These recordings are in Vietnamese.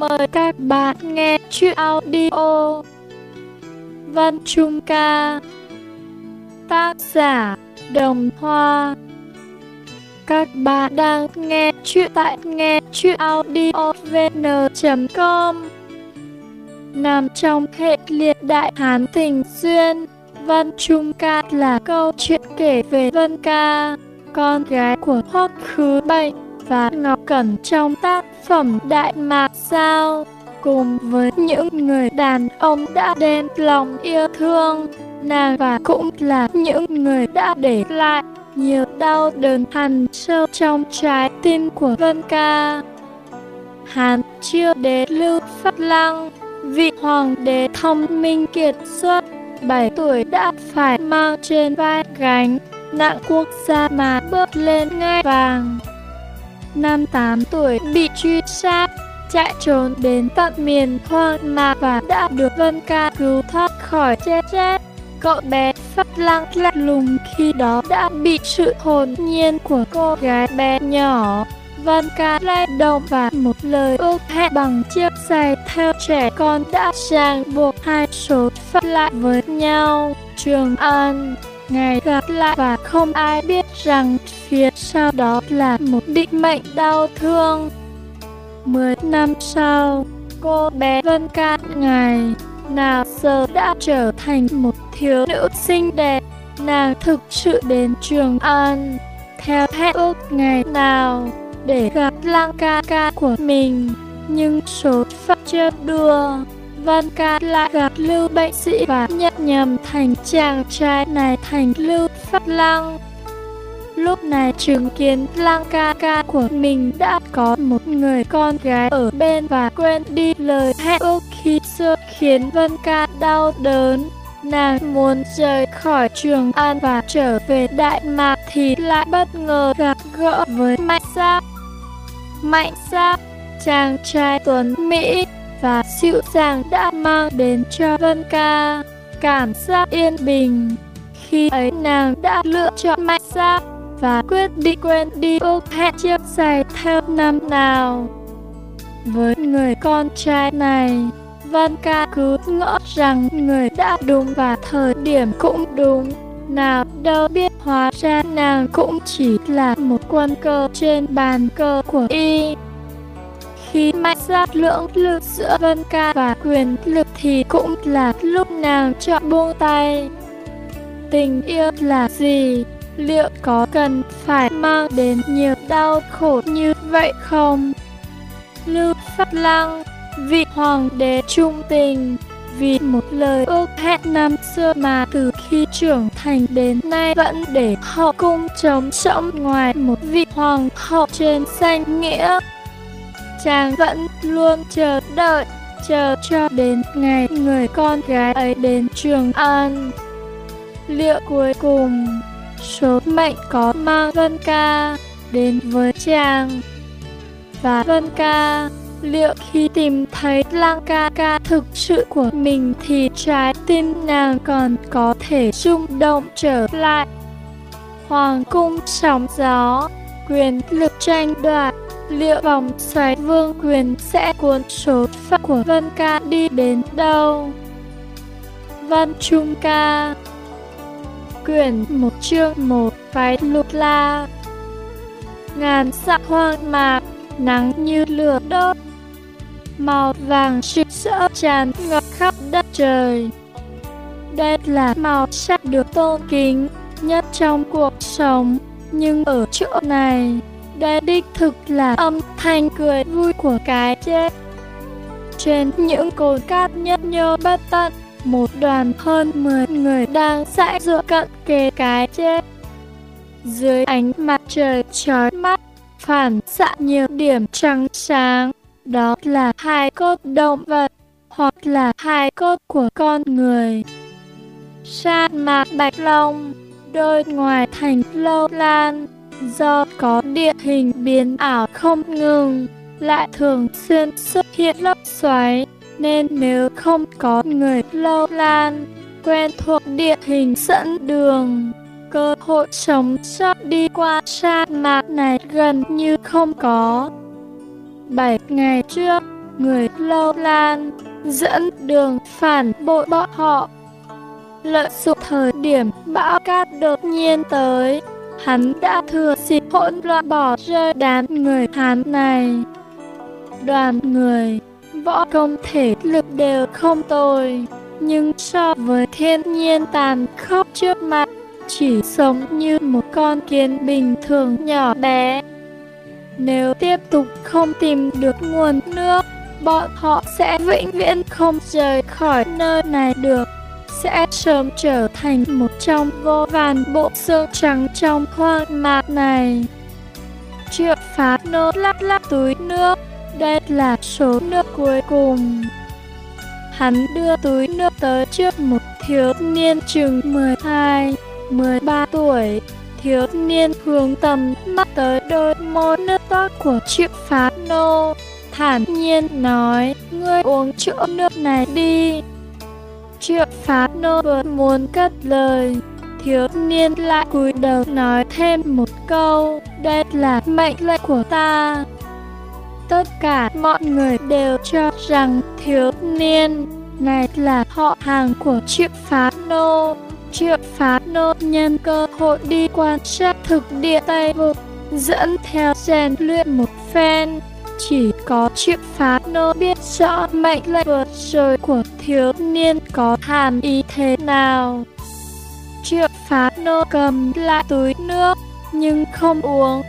Mời các bạn nghe chuyện audio. Văn Trung Ca, Tác giả Đồng Hoa. Các bạn đang nghe chuyện tại nghe chuyện audiovn.com Nằm trong hệ liệt đại hán tình duyên, Văn Trung Ca là câu chuyện kể về Vân Ca, Con gái của Hoắc Khứ Bệnh và Ngọc Cẩn trong tác phẩm Đại Mạc Sao, cùng với những người đàn ông đã đem lòng yêu thương, nàng và cũng là những người đã để lại nhiều đau đớn hằn sâu trong trái tim của Vân Ca. Hán chiêu đế Lưu Phát Lăng, vị hoàng đế thông minh kiệt xuất, 7 tuổi đã phải mang trên vai gánh nặng quốc gia mà bước lên ngai vàng năm 8 tuổi bị truy sát, chạy trốn đến tận miền hoang mạc và đã được Vân Ca cứu thoát khỏi chết rét. Cậu bé phát lăng lạnh lùng khi đó đã bị sự hồn nhiên của cô gái bé nhỏ. Vân ca lay động và một lời ước hẹn bằng chiếc giày theo trẻ con đã ràng buộc hai số phận lại với nhau. Trường An ngày gặp lại và không ai biết rằng phía sau đó là một định mệnh đau thương. Mười năm sau, cô bé Vân Ca ngày nào giờ đã trở thành một thiếu nữ xinh đẹp. Nàng thực sự đến Trường An theo hẹn ước ngày nào để gặp Lang ca ca của mình. Nhưng số phận chưa đưa. Văn ca lại gặp Lưu bệnh sĩ và nhận nhầm thành chàng trai này thành Lưu Phát Lăng. Lúc này chứng kiến Lang ca ca của mình đã có một người con gái ở bên và quên đi lời hẹn ước khi xưa khiến Vân ca đau đớn. Nàng muốn rời khỏi trường an và trở về Đại Mạc thì lại bất ngờ gặp gỡ với Mạnh Giáp. Mạnh Giáp, chàng trai tuấn Mỹ và dịu dàng đã mang đến cho Vân Ca cảm giác yên bình. Khi ấy nàng đã lựa chọn mạnh ra và quyết định quên đi ước hẹn chiếc giày theo năm nào. Với người con trai này, Văn Ca cứ ngỡ rằng người đã đúng và thời điểm cũng đúng. Nào đâu biết hóa ra nàng cũng chỉ là một quân cờ trên bàn cờ của y. Khi mạnh giác lưỡng lự giữa Vân Ca và quyền lực thì cũng là lúc nàng chọn buông tay. Tình yêu là gì? Liệu có cần phải mang đến nhiều đau khổ như vậy không? Lưu Phát Lăng, vị hoàng đế trung tình, vì một lời ước hẹn năm xưa mà từ khi trưởng thành đến nay vẫn để hậu cung trống rỗng ngoài một vị hoàng hậu trên danh nghĩa chàng vẫn luôn chờ đợi, chờ cho đến ngày người con gái ấy đến Trường An. Liệu cuối cùng, số mệnh có mang Vân Ca đến với chàng? Và Vân Ca, liệu khi tìm thấy lang ca ca thực sự của mình thì trái tim nàng còn có thể rung động trở lại? Hoàng cung sóng gió, quyền lực tranh đoạt liệu vòng xoáy vương quyền sẽ cuốn số phận của Vân Ca đi đến đâu? Văn Trung Ca. Quyển một chương một, Phái lục la. Ngàn dặm hoang mạc, Nắng như lửa đốt. Màu vàng rực rỡ tràn ngập khắp đất trời. Đây là màu sắc được tôn kính nhất trong cuộc sống, Nhưng ở chỗ này đây đích thực là âm thanh cười vui của cái chết. Trên những cồn cát nhấp nhô bất tận, một đoàn hơn 10 người đang dãi dựa cận kề cái chết. Dưới ánh mặt trời chói mắt, phản xạ nhiều điểm trắng sáng, đó là hai cốt động vật hoặc là hai cốt của con người. Sa mạc bạch long, đôi ngoài thành lâu lan, do có địa hình biến ảo không ngừng, lại thường xuyên xuất hiện lốc xoáy, nên nếu không có người lâu lan, quen thuộc địa hình dẫn đường, cơ hội sống sót đi qua sa mạc này gần như không có. Bảy ngày trước, người lâu lan, dẫn đường phản bội bọn họ. Lợi dụng thời điểm bão cát đột nhiên tới, hắn đã thừa dịp hỗn loạn bỏ rơi đám người Hán này. Đoàn người, võ công thể lực đều không tồi, nhưng so với thiên nhiên tàn khốc trước mặt, chỉ sống như một con kiến bình thường nhỏ bé. Nếu tiếp tục không tìm được nguồn nước, bọn họ sẽ vĩnh viễn không rời khỏi nơi này được sẽ sớm trở thành một trong vô vàn bộ xương trắng trong khoang mạc này. Triệu phá nô lắc lắc túi nước, đây là số nước cuối cùng. Hắn đưa túi nước tới trước một thiếu niên chừng 12, 13 tuổi. Thiếu niên hướng tầm mắt tới đôi môi nước toát của triệu phá nô. Thản nhiên nói, ngươi uống chỗ nước này đi. Triệu phá nô vừa muốn cất lời, thiếu niên lại cúi đầu nói thêm một câu, đây là mệnh lệnh của ta. Tất cả mọi người đều cho rằng thiếu niên này là họ hàng của triệu phá nô. Triệu phá nô nhân cơ hội đi quan sát thực địa Tây Vực, dẫn theo rèn luyện một phen chỉ có chuyện phá nô biết rõ mệnh lệnh vượt rồi của thiếu niên có hàm ý thế nào. Triệu phá nô cầm lại túi nước, nhưng không uống.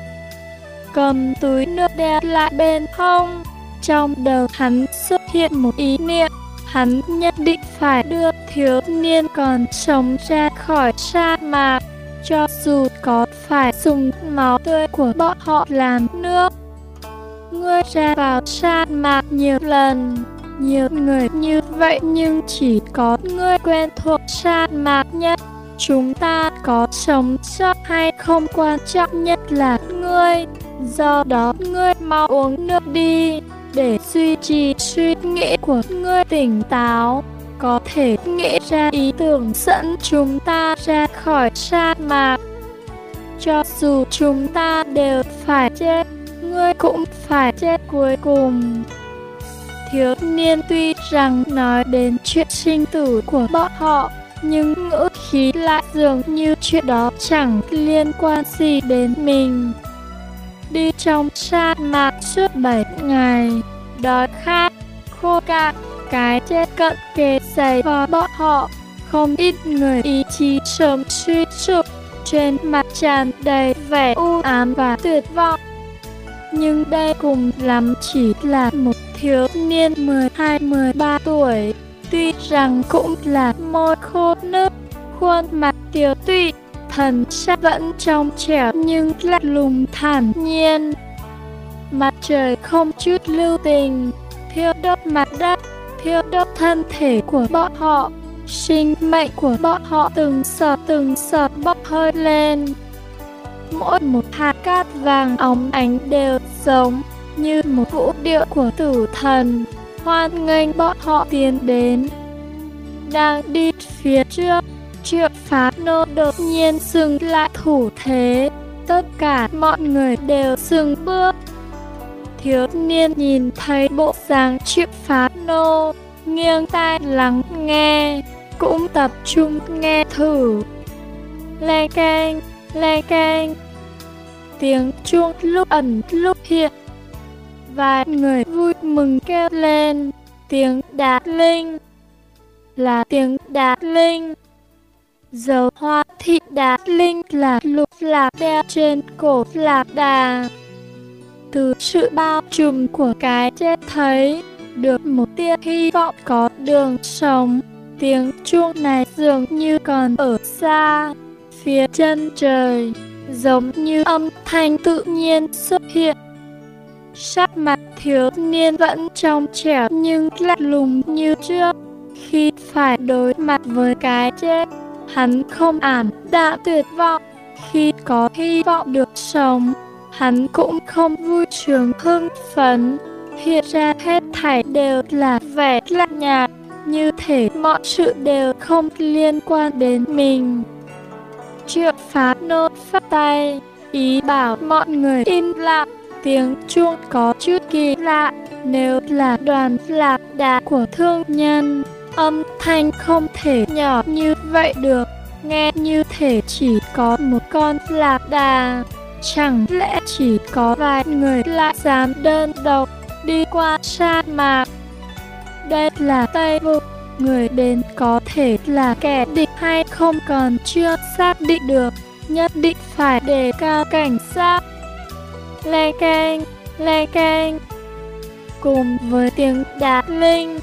Cầm túi nước đeo lại bên hông. Trong đầu hắn xuất hiện một ý niệm, hắn nhất định phải đưa thiếu niên còn sống ra khỏi sa mạc, cho dù có phải dùng máu tươi của bọn họ làm nước ngươi ra vào sa mạc nhiều lần. Nhiều người như vậy nhưng chỉ có ngươi quen thuộc sa mạc nhất. Chúng ta có sống sót hay không quan trọng nhất là ngươi. Do đó ngươi mau uống nước đi để duy trì suy nghĩ của ngươi tỉnh táo có thể nghĩ ra ý tưởng dẫn chúng ta ra khỏi sa mạc. Cho dù chúng ta đều phải chết, ngươi cũng phải chết cuối cùng. Thiếu niên tuy rằng nói đến chuyện sinh tử của bọn họ, nhưng ngữ khí lại dường như chuyện đó chẳng liên quan gì đến mình. Đi trong sa mạc suốt bảy ngày, đói khát, khô cạn, cái chết cận kề dày vào bọn họ. Không ít người ý chí sớm suy sụp, trên mặt tràn đầy vẻ u ám và tuyệt vọng nhưng đây cùng lắm chỉ là một thiếu niên 12-13 tuổi. Tuy rằng cũng là môi khô nước, khuôn mặt tiều tụy, thần sắc vẫn trong trẻo nhưng lạnh lùng thản nhiên. Mặt trời không chút lưu tình, thiêu đốt mặt đất, thiêu đốt thân thể của bọn họ. Sinh mệnh của bọn họ từng sọt từng sọt bốc hơi lên mỗi một hạt cát vàng óng ánh đều giống như một vũ điệu của tử thần, hoan nghênh bọn họ tiến đến. Đang đi phía trước, triệu phá nô đột nhiên dừng lại thủ thế, tất cả mọi người đều dừng bước. Thiếu niên nhìn thấy bộ dáng triệu phá nô, nghiêng tai lắng nghe, cũng tập trung nghe thử. Lê canh le keng. Tiếng chuông lúc ẩn lúc hiện. Vài người vui mừng kêu lên. Tiếng đạt linh. Là tiếng đạt linh. Dấu hoa thị đạt linh là lục lạc đeo trên cổ lạc đà. Từ sự bao trùm của cái chết thấy, được một tia hy vọng có đường sống. Tiếng chuông này dường như còn ở xa, phía chân trời, giống như âm thanh tự nhiên xuất hiện. Sắc mặt thiếu niên vẫn trong trẻo nhưng lạnh lùng như trước. Khi phải đối mặt với cái chết, hắn không ảm đã tuyệt vọng. Khi có hy vọng được sống, hắn cũng không vui sướng hưng phấn. Hiện ra hết thảy đều là vẻ lạnh nhạt, như thể mọi sự đều không liên quan đến mình. Triệu phá nô phát tay, ý bảo mọi người im lặng, tiếng chuông có chút kỳ lạ, Nếu là đoàn lạc đà của thương nhân, âm thanh không thể nhỏ như vậy được, nghe như thể chỉ có một con lạc đà. Chẳng lẽ chỉ có vài người lại dám đơn độc đi qua sa mạc? Đây là Tây Vực, người đến có thể là kẻ địch hay không còn chưa xác định được, nhất định phải đề cao cảnh sát. Lê keng, lê keng. Cùng với tiếng đá linh,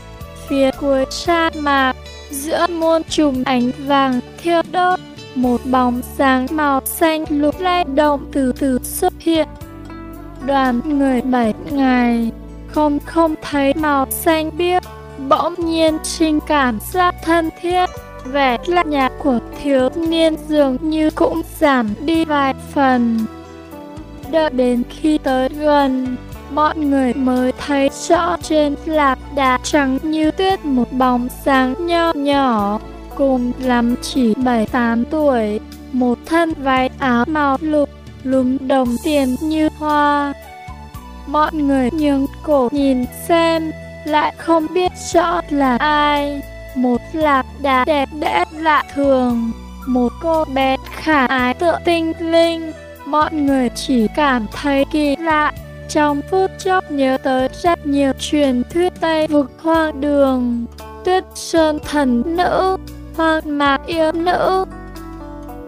phía cuối sa mạc, giữa muôn trùng ánh vàng thiêu đốt, một bóng sáng màu xanh lục lay động từ từ xuất hiện. Đoàn người bảy ngày, không không thấy màu xanh biếc, bỗng nhiên sinh cảm giác thân thiết, vẻ lạ nhạt của thiếu niên dường như cũng giảm đi vài phần. Đợi đến khi tới gần, mọi người mới thấy rõ trên lạc đá trắng như tuyết một bóng sáng nho nhỏ, cùng lắm chỉ 7-8 tuổi, một thân váy áo màu lục, lúm đồng tiền như hoa. Mọi người nhường cổ nhìn xem, lại không biết rõ là ai. Một lạc đá đẹp đẽ lạ thường, một cô bé khả ái tựa tinh linh. Mọi người chỉ cảm thấy kỳ lạ, trong phút chốc nhớ tới rất nhiều truyền thuyết Tây vực hoang đường, tuyết sơn thần nữ, hoang mạc yêu nữ.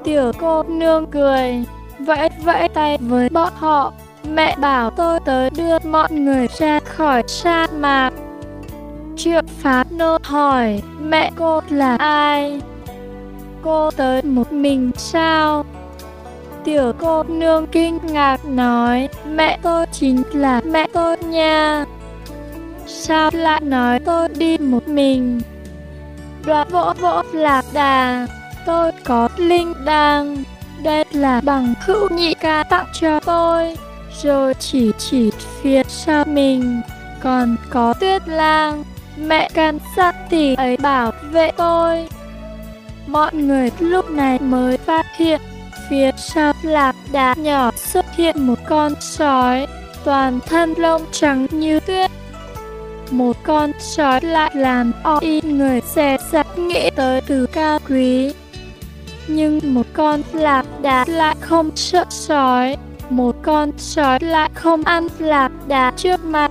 Tiểu cô nương cười, vẫy vẫy tay với bọn họ, mẹ bảo tôi tới đưa mọi người ra khỏi sa mạc. Triệu phá nô hỏi, mẹ cô là ai? Cô tới một mình sao? Tiểu cô nương kinh ngạc nói, mẹ tôi chính là mẹ tôi nha. Sao lại nói tôi đi một mình? Đoạn vỗ vỗ lạc đà, tôi có linh đăng. Đây là bằng hữu nhị ca tặng cho tôi. Rồi chỉ chỉ phía sau mình, còn có tuyết lang. Mẹ can sát thì ấy bảo vệ tôi. Mọi người lúc này mới phát hiện phía sau lạc đá nhỏ xuất hiện một con sói, toàn thân lông trắng như tuyết. Một con sói lại làm o y người xe sặc nghĩ tới từ cao quý. Nhưng một con lạc đá lại không sợ sói, một con sói lại không ăn lạc đá trước mặt.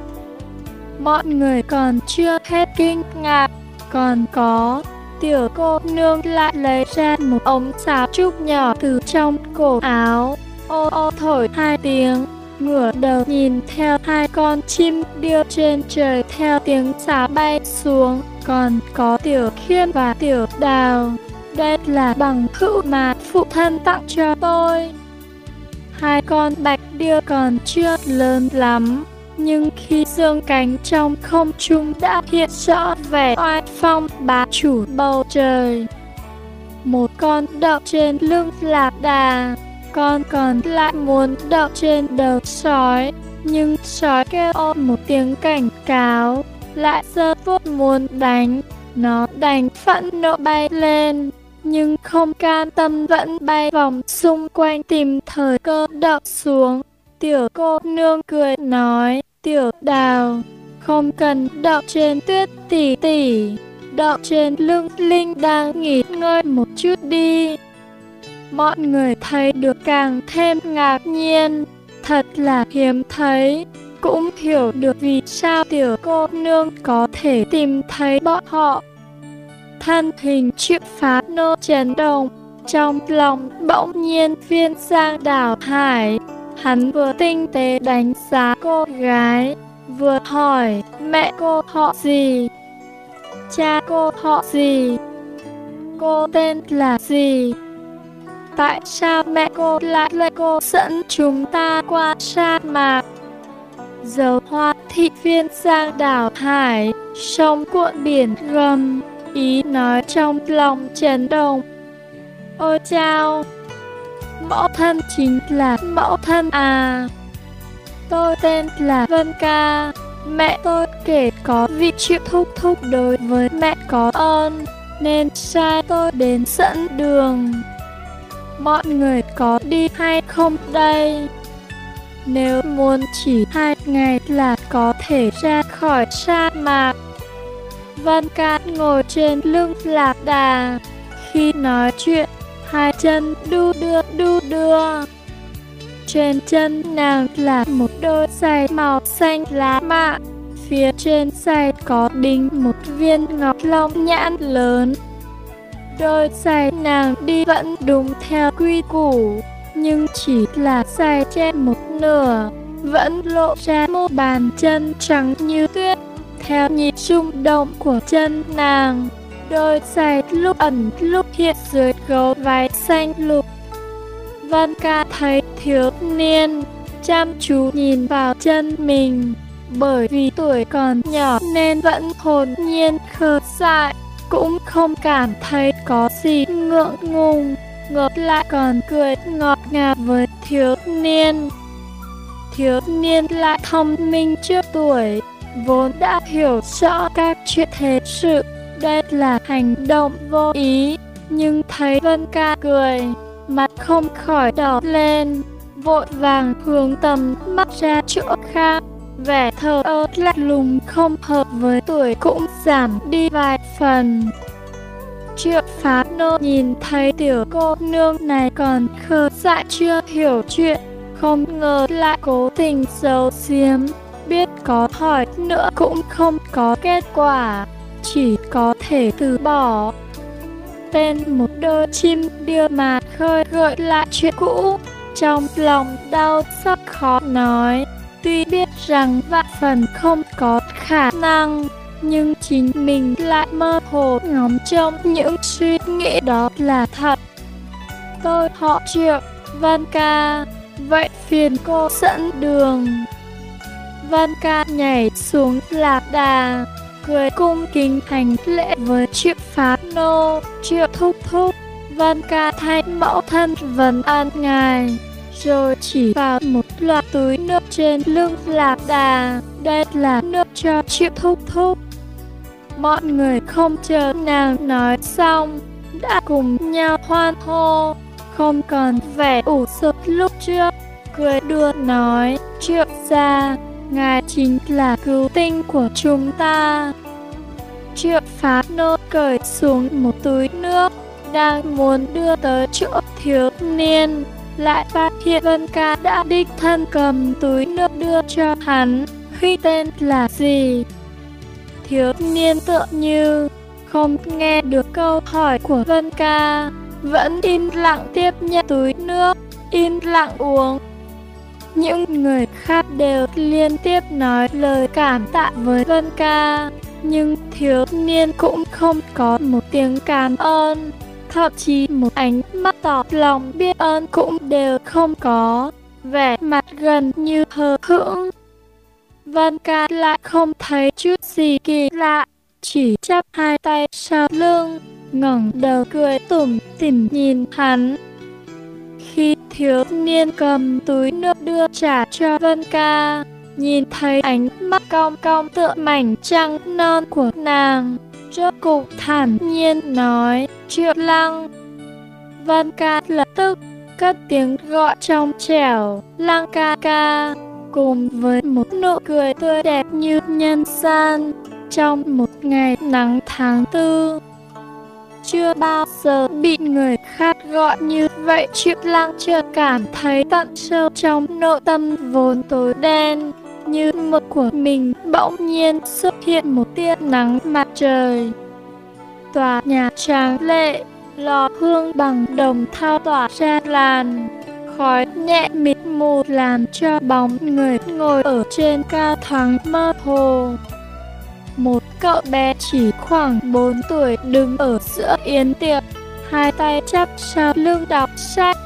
Mọi người còn chưa hết kinh ngạc, còn có Tiểu cô nương lại lấy ra một ống xà trúc nhỏ từ trong cổ áo. Ô ô thổi hai tiếng, ngửa đầu nhìn theo hai con chim điêu trên trời theo tiếng xà bay xuống. Còn có tiểu khiên và tiểu đào. Đây là bằng hữu mà phụ thân tặng cho tôi. Hai con bạch điêu còn chưa lớn lắm, nhưng khi dương cánh trong không trung đã hiện rõ vẻ oai phong bá chủ bầu trời. Một con đậu trên lưng lạc đà, con còn lại muốn đậu trên đầu sói, nhưng sói kêu ôm một tiếng cảnh cáo, lại giơ vuốt muốn đánh, nó đánh phẫn nộ bay lên, nhưng không can tâm vẫn bay vòng xung quanh tìm thời cơ đậu xuống. Tiểu cô nương cười nói, Tiểu đào, không cần đậu trên tuyết tỉ tỉ, đậu trên lưng Linh đang nghỉ ngơi một chút đi. Mọi người thấy được càng thêm ngạc nhiên, thật là hiếm thấy, cũng hiểu được vì sao tiểu cô nương có thể tìm thấy bọn họ. Thân hình chịu phá nô chấn động, trong lòng bỗng nhiên phiên sang đảo hải, Hắn vừa tinh tế đánh giá cô gái, vừa hỏi mẹ cô họ gì, cha cô họ gì, cô tên là gì. Tại sao mẹ cô lại lấy cô dẫn chúng ta qua sa mạc? Dấu hoa thị viên sang đảo Hải, sông cuộn biển gầm, ý nói trong lòng chấn động. Ôi chao! Mẫu thân chính là mẫu thân à. Tôi tên là Vân Ca. Mẹ tôi kể có vị chịu thúc thúc đối với mẹ có ơn, nên sai tôi đến dẫn đường. Mọi người có đi hay không đây? nếu muốn chỉ hai ngày là có thể ra khỏi sa mạc. Văn ca ngồi trên lưng lạc đà. Khi nói chuyện, hai chân đu đưa đu đưa. Trên chân nàng là một đôi giày màu xanh lá mạ. Phía trên giày có đính một viên ngọc long nhãn lớn. Đôi giày nàng đi vẫn đúng theo quy củ, nhưng chỉ là giày trên một nửa, vẫn lộ ra một bàn chân trắng như tuyết. Theo nhịp rung động của chân nàng, đôi giày lúc ẩn lúc hiện dưới gấu váy xanh lục. Văn ca thấy thiếu niên, chăm chú nhìn vào chân mình, bởi vì tuổi còn nhỏ nên vẫn hồn nhiên khờ dại, cũng không cảm thấy có gì ngượng ngùng, ngược lại còn cười ngọt ngào với thiếu niên. Thiếu niên lại thông minh trước tuổi, vốn đã hiểu rõ các chuyện thế sự, đây là hành động vô ý, nhưng thấy Vân Ca cười, mặt không khỏi đỏ lên, vội vàng hướng tầm mắt ra chỗ khác. Vẻ thờ ơ lạnh lùng không hợp với tuổi cũng giảm đi vài phần. Triệu phá nô nhìn thấy tiểu cô nương này còn khờ dại chưa hiểu chuyện, không ngờ lại cố tình giấu giếm, biết có hỏi nữa cũng không có kết quả, chỉ có thể từ bỏ. Tên một đôi chim đưa mà khơi gợi lại chuyện cũ, trong lòng đau xót khó nói. Tuy biết rằng vạn phần không có khả năng, nhưng chính mình lại mơ hồ ngóng trông những suy nghĩ đó là thật. Tôi họ triệu, Văn ca, vậy phiền cô dẫn đường. Văn ca nhảy xuống lạc đà, cười cung kính hành lễ với triệu phá nô, triệu thúc thúc. Văn ca thay mẫu thân vấn an ngài rồi chỉ vào một loạt túi nước trên lưng lạc đà. Đây là nước cho triệu thúc thúc. Mọi người không chờ nàng nói xong, đã cùng nhau hoan hô, không còn vẻ ủ sụp lúc trước. Cười đưa nói, triệu ra ngài chính là cứu tinh của chúng ta. Triệu phá nô cởi xuống một túi nước, đang muốn đưa tới chỗ thiếu niên lại phát hiện Vân Ca đã đích thân cầm túi nước đưa cho hắn, khi tên là gì. Thiếu niên tựa như không nghe được câu hỏi của Vân Ca, vẫn im lặng tiếp nhận túi nước, im lặng uống. Những người khác đều liên tiếp nói lời cảm tạ với Vân Ca, nhưng thiếu niên cũng không có một tiếng cảm ơn thậm chí một ánh mắt tỏ lòng biết ơn cũng đều không có, vẻ mặt gần như hờ hững. Văn ca lại không thấy chút gì kỳ lạ, chỉ chắp hai tay sau lưng, ngẩng đầu cười tủm tỉm nhìn hắn. Khi thiếu niên cầm túi nước đưa trả cho Vân ca, nhìn thấy ánh mắt cong cong tựa mảnh trăng non của nàng, Rốt cục thản nhiên nói, Triệu Lăng. Văn ca lập tức cất tiếng gọi trong trẻo, Lăng ca ca, cùng với một nụ cười tươi đẹp như nhân gian, trong một ngày nắng tháng tư. Chưa bao giờ bị người khác gọi như vậy Triệu Lăng chợt cảm thấy tận sâu trong nội tâm vốn tối đen như mực của mình bỗng nhiên xuất hiện một tia nắng mặt trời. Tòa nhà tráng lệ, lò hương bằng đồng thao tỏa ra làn, khói nhẹ mịt mù làm cho bóng người ngồi ở trên cao thoáng mơ hồ. Một cậu bé chỉ khoảng 4 tuổi đứng ở giữa yến tiệc, hai tay chắp sau lưng đọc sách.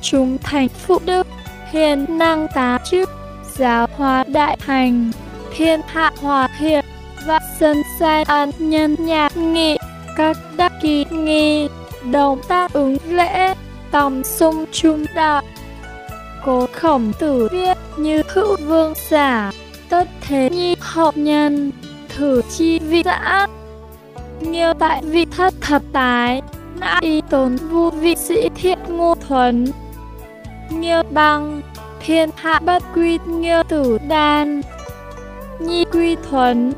Chúng thành phụ đức, hiền năng tá chức, giáo hóa đại hành, thiên hạ hòa hiệp, và sân sai an nhân nhạc nghị, các đắc kỳ nghi, đồng tác ứng lễ, tòng sung trung đạo. Cố khổng tử viết như hữu vương giả, tất thế nhi hậu nhân, thử chi vị dã. Nghiêu tại vị thất thập tái, nã y tốn vu vị sĩ thiện ngu thuần. Nghiêu băng, thiên hạ bất quy nghiêu tử đan. Nhi quy thuần,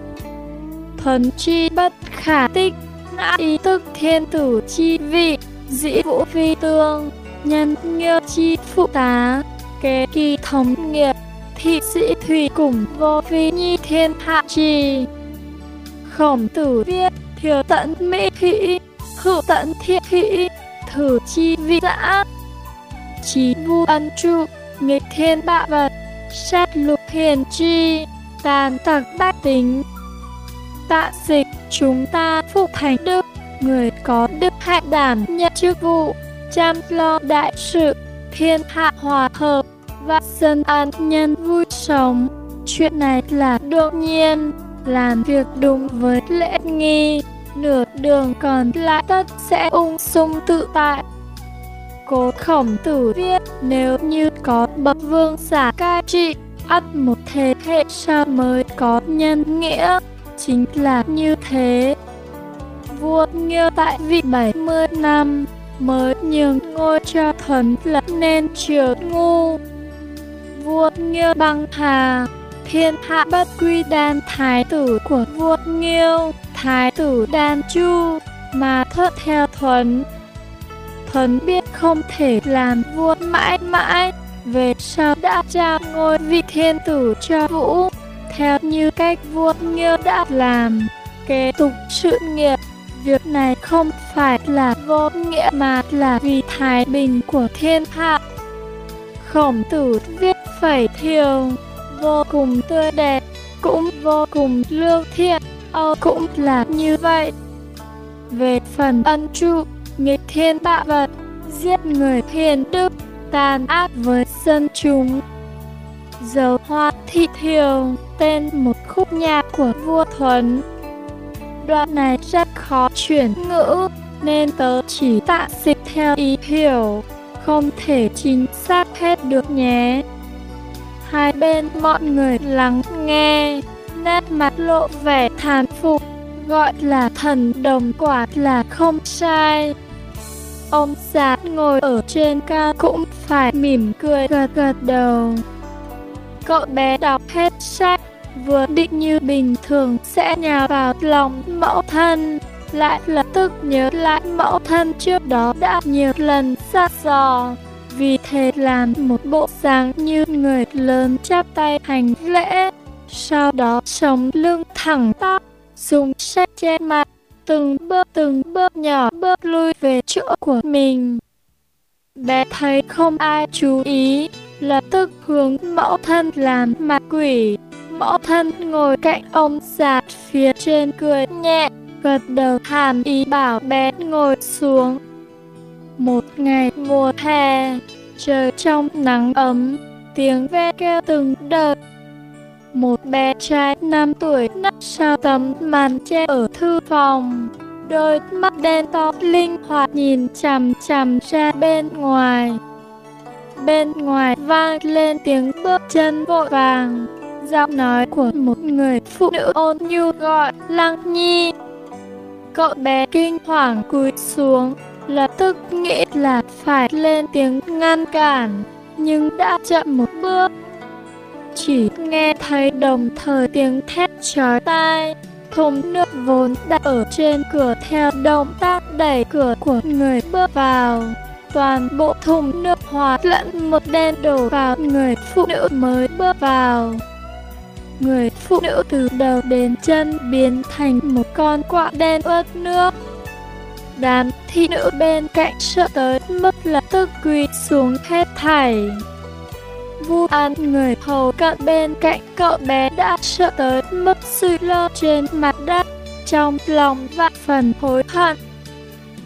thuần chi bất khả tích, nã y tức thiên tử chi vị, dĩ vũ phi tương, nhân nghiêu chi phụ tá, kế kỳ thống nghiệp, thị sĩ thủy cùng vô phi nhi thiên hạ trì. Khổng tử viết, thiều tận mỹ thị, hữu tận thiện thị, thử chi vị dã. Chí vu ân trụ, nghịch thiên bạ vật, sát lục hiền chi, tàn tặc bách tính. Tạ dịch, chúng ta phục thành đức, người có đức hạnh đảm nhận chức vụ, chăm lo đại sự, thiên hạ hòa hợp, và dân an nhân vui sống. Chuyện này là đương nhiên, làm việc đúng với lễ nghi, nửa đường còn lại tất sẽ ung dung tự tại. Cố khổng tử viết nếu như có bậc vương giả cai trị, ắt một thế hệ sau mới có nhân nghĩa, chính là như thế. Vua Nghiêu tại vị 70 năm, mới nhường ngôi cho thuần lập nên triều ngu. Vua Nghiêu băng hà, thiên hạ bất quy đan thái tử của vua Nghiêu, thái tử đan chu, mà thuận theo Thuấn. Thuấn biết không thể làm vua mãi mãi, về sau đã trao ngôi vị thiên tử cho Vũ, theo như cách vua Nghiêu đã làm, kế tục sự nghiệp Việc này không phải là vô nghĩa mà là vì thái bình của thiên hạ. Khổng tử viết phẩy thiều, vô cùng tươi đẹp, cũng vô cùng lương thiện, Âu cũng là như vậy. Về phần ân trụ, nghịch thiên bạ vật, giết người hiền đức, tàn ác với dân chúng. Dầu hoa thị thiều, tên một khúc nhạc của vua Thuấn, Đoạn này rất khó chuyển ngữ, nên tớ chỉ tạ dịch theo ý hiểu, không thể chính xác hết được nhé. Hai bên mọi người lắng nghe, nét mặt lộ vẻ thán phục, gọi là thần đồng quả là không sai. Ông già ngồi ở trên cao cũng phải mỉm cười gật gật đầu. Cậu bé đọc hết sách, vừa định như bình thường sẽ nhào vào lòng mẫu thân, lại lập tức nhớ lại mẫu thân trước đó đã nhiều lần xa dò. Vì thế làm một bộ dáng như người lớn chắp tay hành lễ, sau đó sống lưng thẳng tắp, dùng sách che mặt, từng bước từng bước nhỏ bước lui về chỗ của mình. Bé thấy không ai chú ý, lập tức hướng mẫu thân làm mặt quỷ, Mẫu thân ngồi cạnh ông già phía trên cười nhẹ, gật đầu hàm ý bảo bé ngồi xuống. Một ngày mùa hè, trời trong nắng ấm, tiếng ve kêu từng đợt. Một bé trai 5 tuổi nấp sau tấm màn che ở thư phòng. Đôi mắt đen to linh hoạt nhìn chằm chằm ra bên ngoài. Bên ngoài vang lên tiếng bước chân vội vàng giọng nói của một người phụ nữ ôn nhu gọi Lăng Nhi. Cậu bé kinh hoàng cúi xuống, lập tức nghĩ là phải lên tiếng ngăn cản, nhưng đã chậm một bước. Chỉ nghe thấy đồng thời tiếng thét chói tai, thùng nước vốn đã ở trên cửa theo động tác đẩy cửa của người bước vào. Toàn bộ thùng nước hòa lẫn một đen đổ vào người phụ nữ mới bước vào người phụ nữ từ đầu đến chân biến thành một con quạ đen ướt nước. Đám thị nữ bên cạnh sợ tới mức là tức quỳ xuống hết thảy. Vu An người hầu cận bên cạnh cậu bé đã sợ tới mức suy lơ trên mặt đất, trong lòng vạn phần hối hận.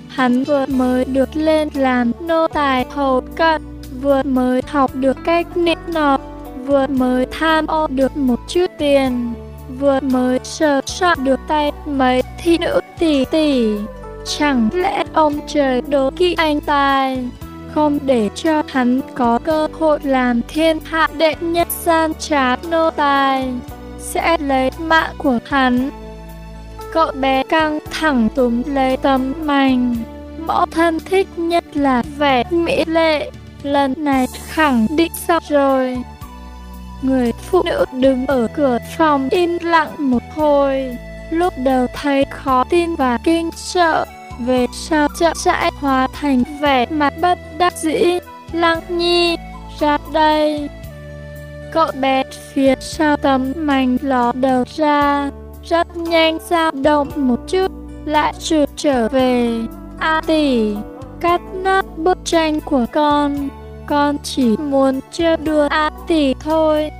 Hắn vừa mới được lên làm nô tài hầu cận, vừa mới học được cách nịnh nọt vừa mới tham ô được một chút tiền, vừa mới sờ soạn được tay mấy thị nữ tỷ tỷ. Chẳng lẽ ông trời đố kỵ anh tài, không để cho hắn có cơ hội làm thiên hạ đệ nhất gian trá nô tài, sẽ lấy mạng của hắn. Cậu bé căng thẳng túm lấy tấm mành mẫu thân thích nhất là vẻ mỹ lệ, lần này khẳng định xong rồi. Người phụ nữ đứng ở cửa phòng im lặng một hồi, lúc đầu thấy khó tin và kinh sợ, về sau chậm rãi hóa thành vẻ mặt bất đắc dĩ, lăng nhi, ra đây. Cậu bé phía sau tấm mảnh ló đầu ra, rất nhanh dao động một chút, lại trượt trở về. A tỷ, cắt nát bức tranh của con, con chỉ muốn chơi đùa A tỷ thôi.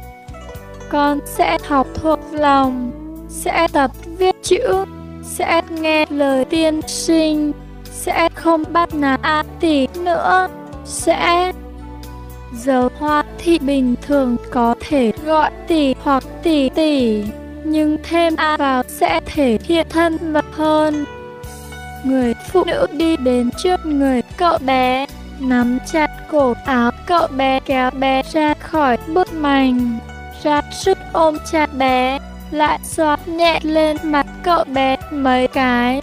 Con sẽ học thuộc lòng, sẽ tập viết chữ, sẽ nghe lời tiên sinh, sẽ không bắt nạt A tỷ nữa, sẽ giờ hoa thị bình thường có thể gọi tỷ hoặc tỷ tỷ, nhưng thêm A vào sẽ thể hiện thân mật hơn. Người phụ nữ đi đến trước người cậu bé, nắm chặt cổ áo cậu bé kéo bé ra khỏi bức mành, ra sức ôm chặt bé, lại xoa nhẹ lên mặt cậu bé mấy cái.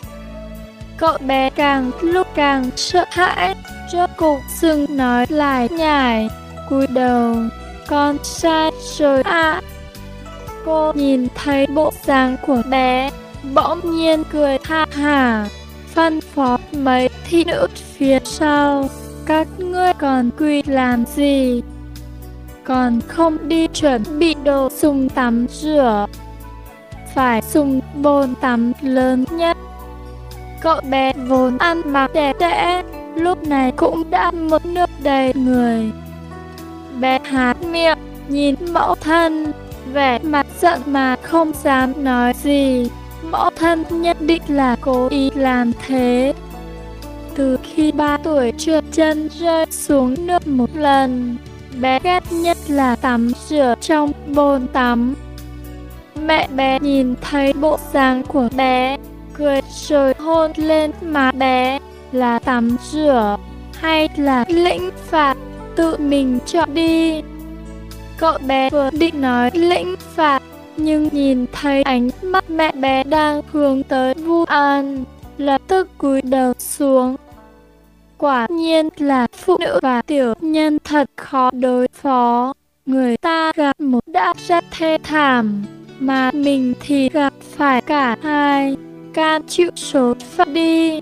Cậu bé càng lúc càng sợ hãi, rốt cục dừng nói lại nhải, cúi đầu, con sai rồi ạ. À. Cô nhìn thấy bộ dáng của bé, bỗng nhiên cười ha hả, phân phó mấy thị nữ phía sau, các ngươi còn quỳ làm gì? Còn không đi chuẩn bị đồ dùng tắm rửa. Phải dùng bồn tắm lớn nhất. Cậu bé vốn ăn mặc đẹp đẽ, lúc này cũng đã mất nước đầy người. Bé há miệng, nhìn mẫu thân, vẻ mặt giận mà không dám nói gì. Mẫu thân nhất định là cố ý làm thế. Từ khi ba tuổi trượt chân rơi xuống nước một lần, bé ghét nhất là tắm rửa trong bồn tắm. Mẹ bé nhìn thấy bộ dáng của bé, cười rồi hôn lên má bé là tắm rửa hay là lĩnh phạt tự mình chọn đi. Cậu bé vừa định nói lĩnh phạt, nhưng nhìn thấy ánh mắt mẹ bé đang hướng tới Vu An, lập tức cúi đầu xuống. Quả nhiên là phụ nữ và tiểu nhân thật khó đối phó. Người ta gặp một đã rất thê thảm, mà mình thì gặp phải cả hai. Can chịu số phận đi.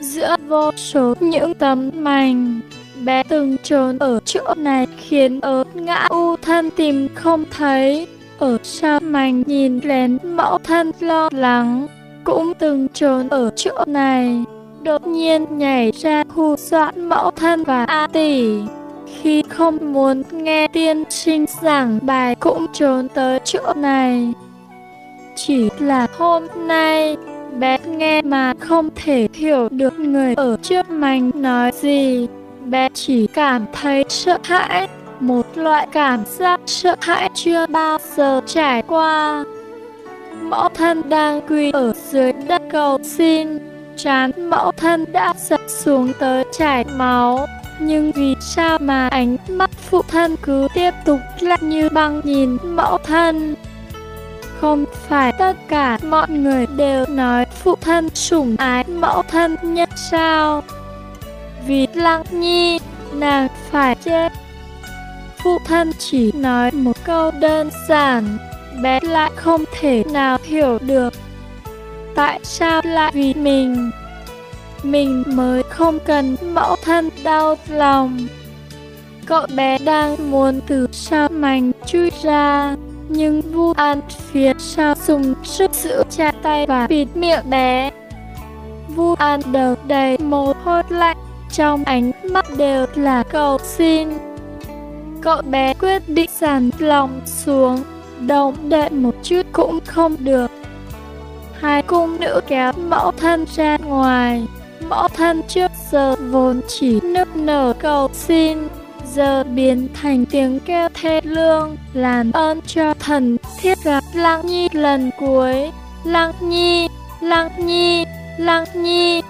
Giữa vô số những tấm mảnh, bé từng trốn ở chỗ này khiến ớt ngã u thân tìm không thấy. Ở sau mảnh nhìn lén mẫu thân lo lắng, cũng từng trốn ở chỗ này. Đột nhiên nhảy ra hù dọa mẫu thân và A tỷ. Khi không muốn nghe tiên sinh giảng bài cũng trốn tới chỗ này. Chỉ là hôm nay, bé nghe mà không thể hiểu được người ở trước mình nói gì bé chỉ cảm thấy sợ hãi, một loại cảm giác sợ hãi chưa bao giờ trải qua. Mẫu thân đang quỳ ở dưới đất cầu xin, chán mẫu thân đã sập xuống tới chảy máu. Nhưng vì sao mà ánh mắt phụ thân cứ tiếp tục lạnh như băng nhìn mẫu thân? Không phải tất cả mọi người đều nói phụ thân sủng ái mẫu thân nhất sao? vì Lăng Nhi, nàng phải chết. Phụ thân chỉ nói một câu đơn giản, bé lại không thể nào hiểu được. Tại sao lại vì mình? Mình mới không cần mẫu thân đau lòng. Cậu bé đang muốn từ sau mảnh chui ra, nhưng Vu An phía sau dùng sức giữ chặt tay và bịt miệng bé. Vu An đầu đầy mồ hôi lạnh, trong ánh mắt đều là cầu xin. Cậu bé quyết định dàn lòng xuống, động đậy một chút cũng không được. Hai cung nữ kéo mẫu thân ra ngoài, mẫu thân trước giờ vốn chỉ nức nở cầu xin, giờ biến thành tiếng kêu thê lương, làm ơn cho thần thiết gặp Lăng Nhi lần cuối. Lăng Nhi, Lăng Nhi, Lăng Nhi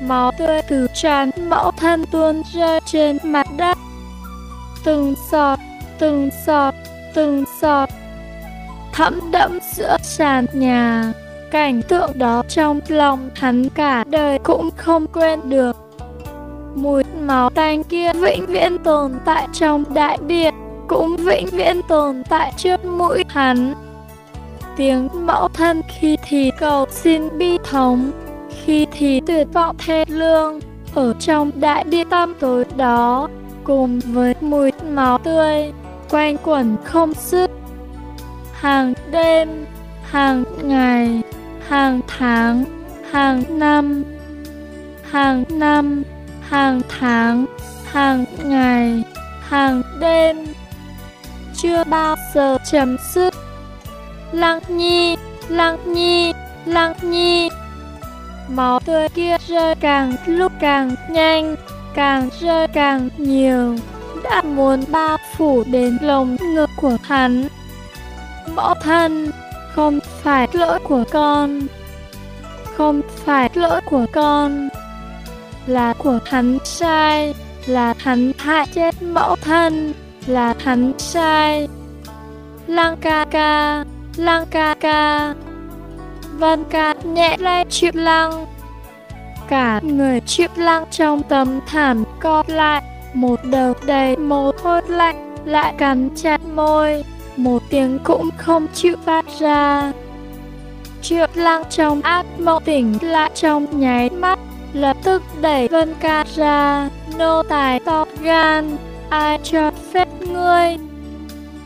máu tươi từ tràn mẫu thân tuôn rơi trên mặt đất. Từng giọt, từng giọt, từng giọt, thấm đẫm giữa sàn nhà. Cảnh tượng đó trong lòng hắn cả đời cũng không quên được. Mùi máu tanh kia vĩnh viễn tồn tại trong đại điện, cũng vĩnh viễn tồn tại trước mũi hắn. Tiếng mẫu thân khi thì cầu xin bi thống, khi thì tuyệt vọng thê lương, ở trong đại điện tam tối đó, cùng với mùi máu tươi, quanh quẩn không dứt. Hàng đêm, hàng ngày, hàng tháng, hàng năm, hàng năm, hàng tháng, hàng ngày, hàng đêm, chưa bao giờ chấm dứt. Lăng nhi, lăng nhi, lăng nhi. Máu tươi kia rơi càng lúc càng nhanh, càng rơi càng nhiều, đã muốn bao phủ đến lồng ngực của hắn. Mẫu thân, không phải lỗi của con, không phải lỗi của con, là của hắn sai, là hắn hại chết mẫu thân, là hắn sai. Lăng ca ca, lăng ca ca. Vân ca nhẹ lay chịu lăng. Cả người chịu lăng trong tấm thảm co lại, một đầu đầy mồ hôi lạnh, lại cắn chặt môi, một tiếng cũng không chịu phát ra. Triệu lăng trong ác mộng tỉnh lại trong nháy mắt, lập tức đẩy Vân Ca ra, nô tài to gan, ai cho phép ngươi.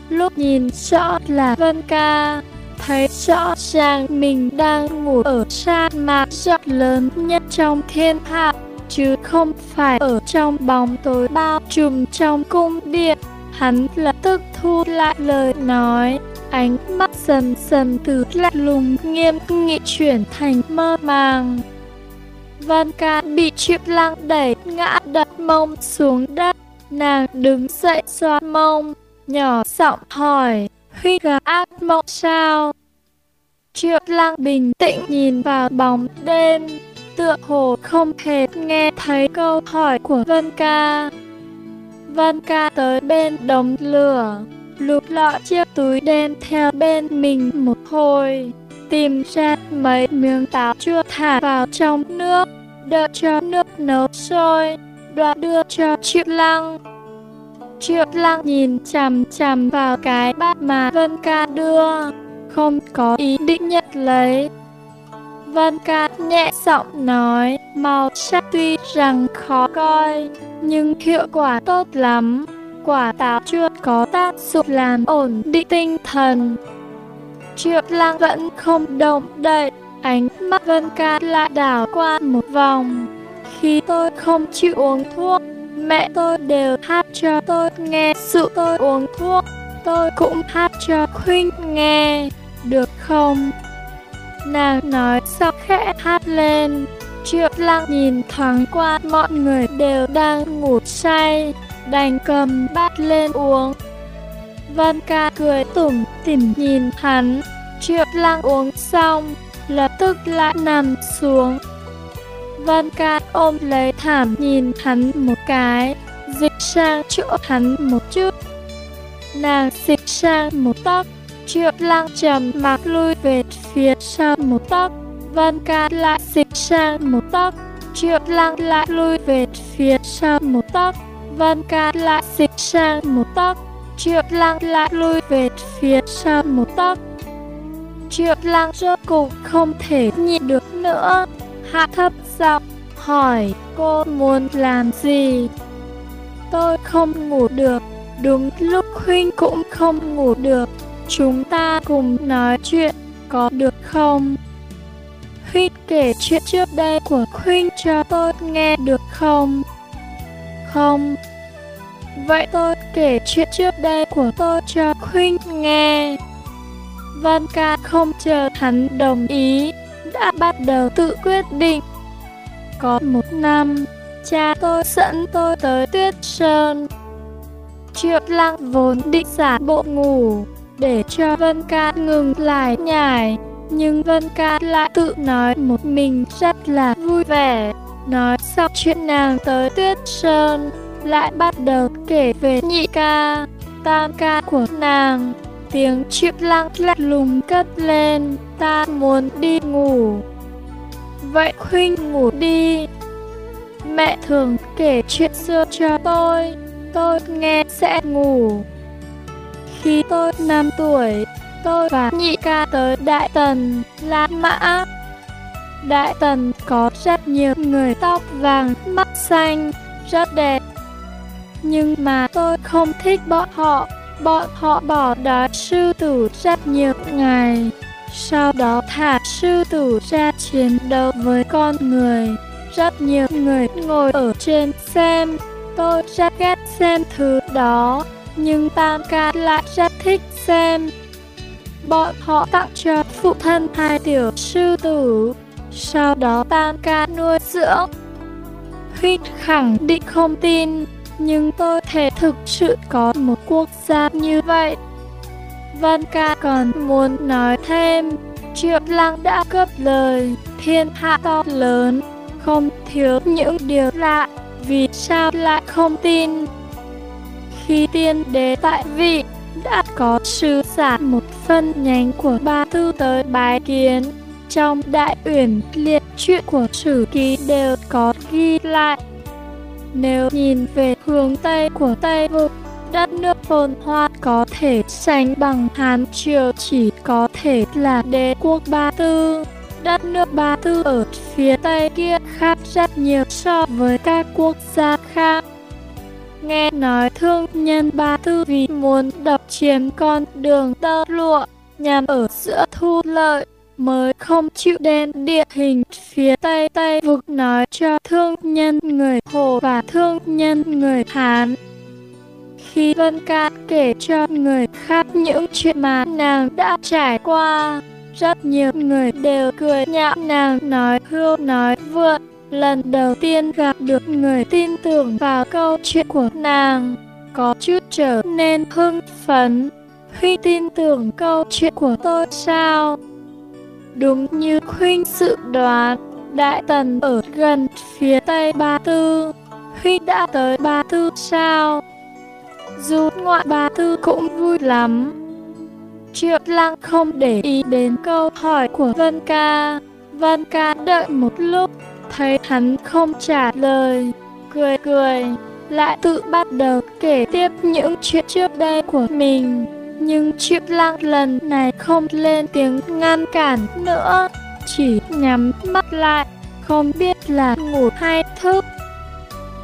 Lúc nhìn rõ là Vân Ca, thấy rõ ràng mình đang ngủ ở sa mạc rộng lớn nhất trong thiên hạ, chứ không phải ở trong bóng tối bao trùm trong cung điện. Hắn lập tức thu lại lời nói, ánh mắt dần dần từ lạnh lùng nghiêm nghị chuyển thành mơ màng. Văn ca bị triệu lăng đẩy ngã đặt mông xuống đất, nàng đứng dậy xoa mông, nhỏ giọng hỏi, Huy gặp ác mộng sao? Triệu lăng bình tĩnh nhìn vào bóng đêm, tựa hồ không hề nghe thấy câu hỏi của Vân ca. Vân ca tới bên đống lửa, lục lọi chiếc túi đen theo bên mình một hồi, tìm ra mấy miếng táo chua thả vào trong nước, đợi cho nước nấu sôi, đoạn đưa cho Triệu Lăng. Triệu Lăng nhìn chằm chằm vào cái bát mà Vân Ca đưa, không có ý định nhận lấy. Vân Ca nhẹ giọng nói, màu sắc tuy rằng khó coi, nhưng hiệu quả tốt lắm. Quả táo chưa có tác dụng làm ổn định tinh thần. Triệu lang vẫn không động đậy, ánh mắt Vân Ca lại đảo qua một vòng. Khi tôi không chịu uống thuốc, mẹ tôi đều hát cho tôi nghe sự tôi uống thuốc. Tôi cũng hát cho Khuynh nghe, được không? Nàng nói sao khẽ hát lên. Triệu lăng nhìn thoáng qua mọi người đều đang ngủ say, đành cầm bát lên uống. Văn ca cười tủm tỉm nhìn hắn, triệu lăng uống xong, lập tức lại nằm xuống. Văn ca ôm lấy thảm nhìn hắn một cái, dịch sang chỗ hắn một chút. Nàng dịch sang một tóc, triệu lăng trầm mặc lui về phía sau một tóc. Văn ca lại dịch sang một tóc, triệu lăng lại lui về phía sau một tóc. Văn ca lại dịch sang một tóc, triệu lăng lại lui về phía sau một tóc. Triệu lăng rốt cục không thể nhịn được nữa, hạ thấp giọng hỏi cô muốn làm gì. Tôi không ngủ được, đúng lúc huynh cũng không ngủ được, chúng ta cùng nói chuyện, có được không? Huynh kể chuyện trước đây của Huynh cho tôi nghe được không? Không. Vậy tôi kể chuyện trước đây của tôi cho Huynh nghe. Văn ca không chờ hắn đồng ý, đã bắt đầu tự quyết định. Có một năm, cha tôi dẫn tôi tới Tuyết Sơn. Triệu lăng vốn định giả bộ ngủ, để cho Vân ca ngừng lại nhải, nhưng Vân ca lại tự nói một mình rất là vui vẻ. Nói xong chuyện nàng tới Tuyết Sơn, lại bắt đầu kể về nhị ca, tam ca của nàng. Tiếng chuyện lăng lạnh lùng cất lên, ta muốn đi ngủ. Vậy huynh ngủ đi. Mẹ thường kể chuyện xưa cho tôi, tôi nghe sẽ ngủ. Khi tôi 5 tuổi, tôi và nhị ca tới Đại Tần, La Mã. Đại Tần có rất nhiều người tóc vàng, mắt xanh, rất đẹp. Nhưng mà tôi không thích bọn họ, bọn họ bỏ đói sư tử rất nhiều ngày. Sau đó thả sư tử ra chiến đấu với con người. Rất nhiều người ngồi ở trên xem. Tôi rất ghét xem thứ đó, nhưng Tam ca lại rất thích xem. Bọn họ tặng cho phụ thân hai tiểu sư tử. Sau đó Tam ca nuôi dưỡng. Huynh khẳng định không tin, nhưng tôi thể thực sự có một quốc gia như vậy. Văn ca còn muốn nói thêm, Triệu Lăng đã cướp lời, thiên hạ to lớn, không thiếu những điều lạ, vì sao lại không tin? Khi tiên đế tại vị, đã có sứ giả một phân nhánh của ba tư tới bái kiến. Trong đại uyển liệt chuyện của sử ký đều có ghi lại. Nếu nhìn về hướng Tây của Tây Vực, đất nước phồn hoa có thể sánh bằng Hán Triều chỉ có thể là đế quốc Ba Tư. Đất nước Ba Tư ở phía Tây kia khác rất nhiều so với các quốc gia khác. Nghe nói thương nhân Ba Tư vì muốn đập chiếm con đường tơ lụa nhằm ở giữa thu lợi mới không chịu đem địa hình phía Tây Tây vực nói cho thương nhân người Hồ và thương nhân người Hán. Khi Vân Ca kể cho người khác những chuyện mà nàng đã trải qua, rất nhiều người đều cười nhạo nàng nói hưu nói vượn Lần đầu tiên gặp được người tin tưởng vào câu chuyện của nàng, có chút trở nên hưng phấn. Khi tin tưởng câu chuyện của tôi sao? Đúng như khuynh sự đoán, Đại Tần ở gần phía tây Ba Tư. Khi đã tới Ba Tư sao? Dù ngoại Ba Tư cũng vui lắm. Triệu Lăng không để ý đến câu hỏi của Vân Ca. Vân Ca đợi một lúc, thấy hắn không trả lời, cười cười, lại tự bắt đầu kể tiếp những chuyện trước đây của mình nhưng Triệu Lăng lần này không lên tiếng ngăn cản nữa, chỉ nhắm mắt lại, không biết là ngủ hay thức.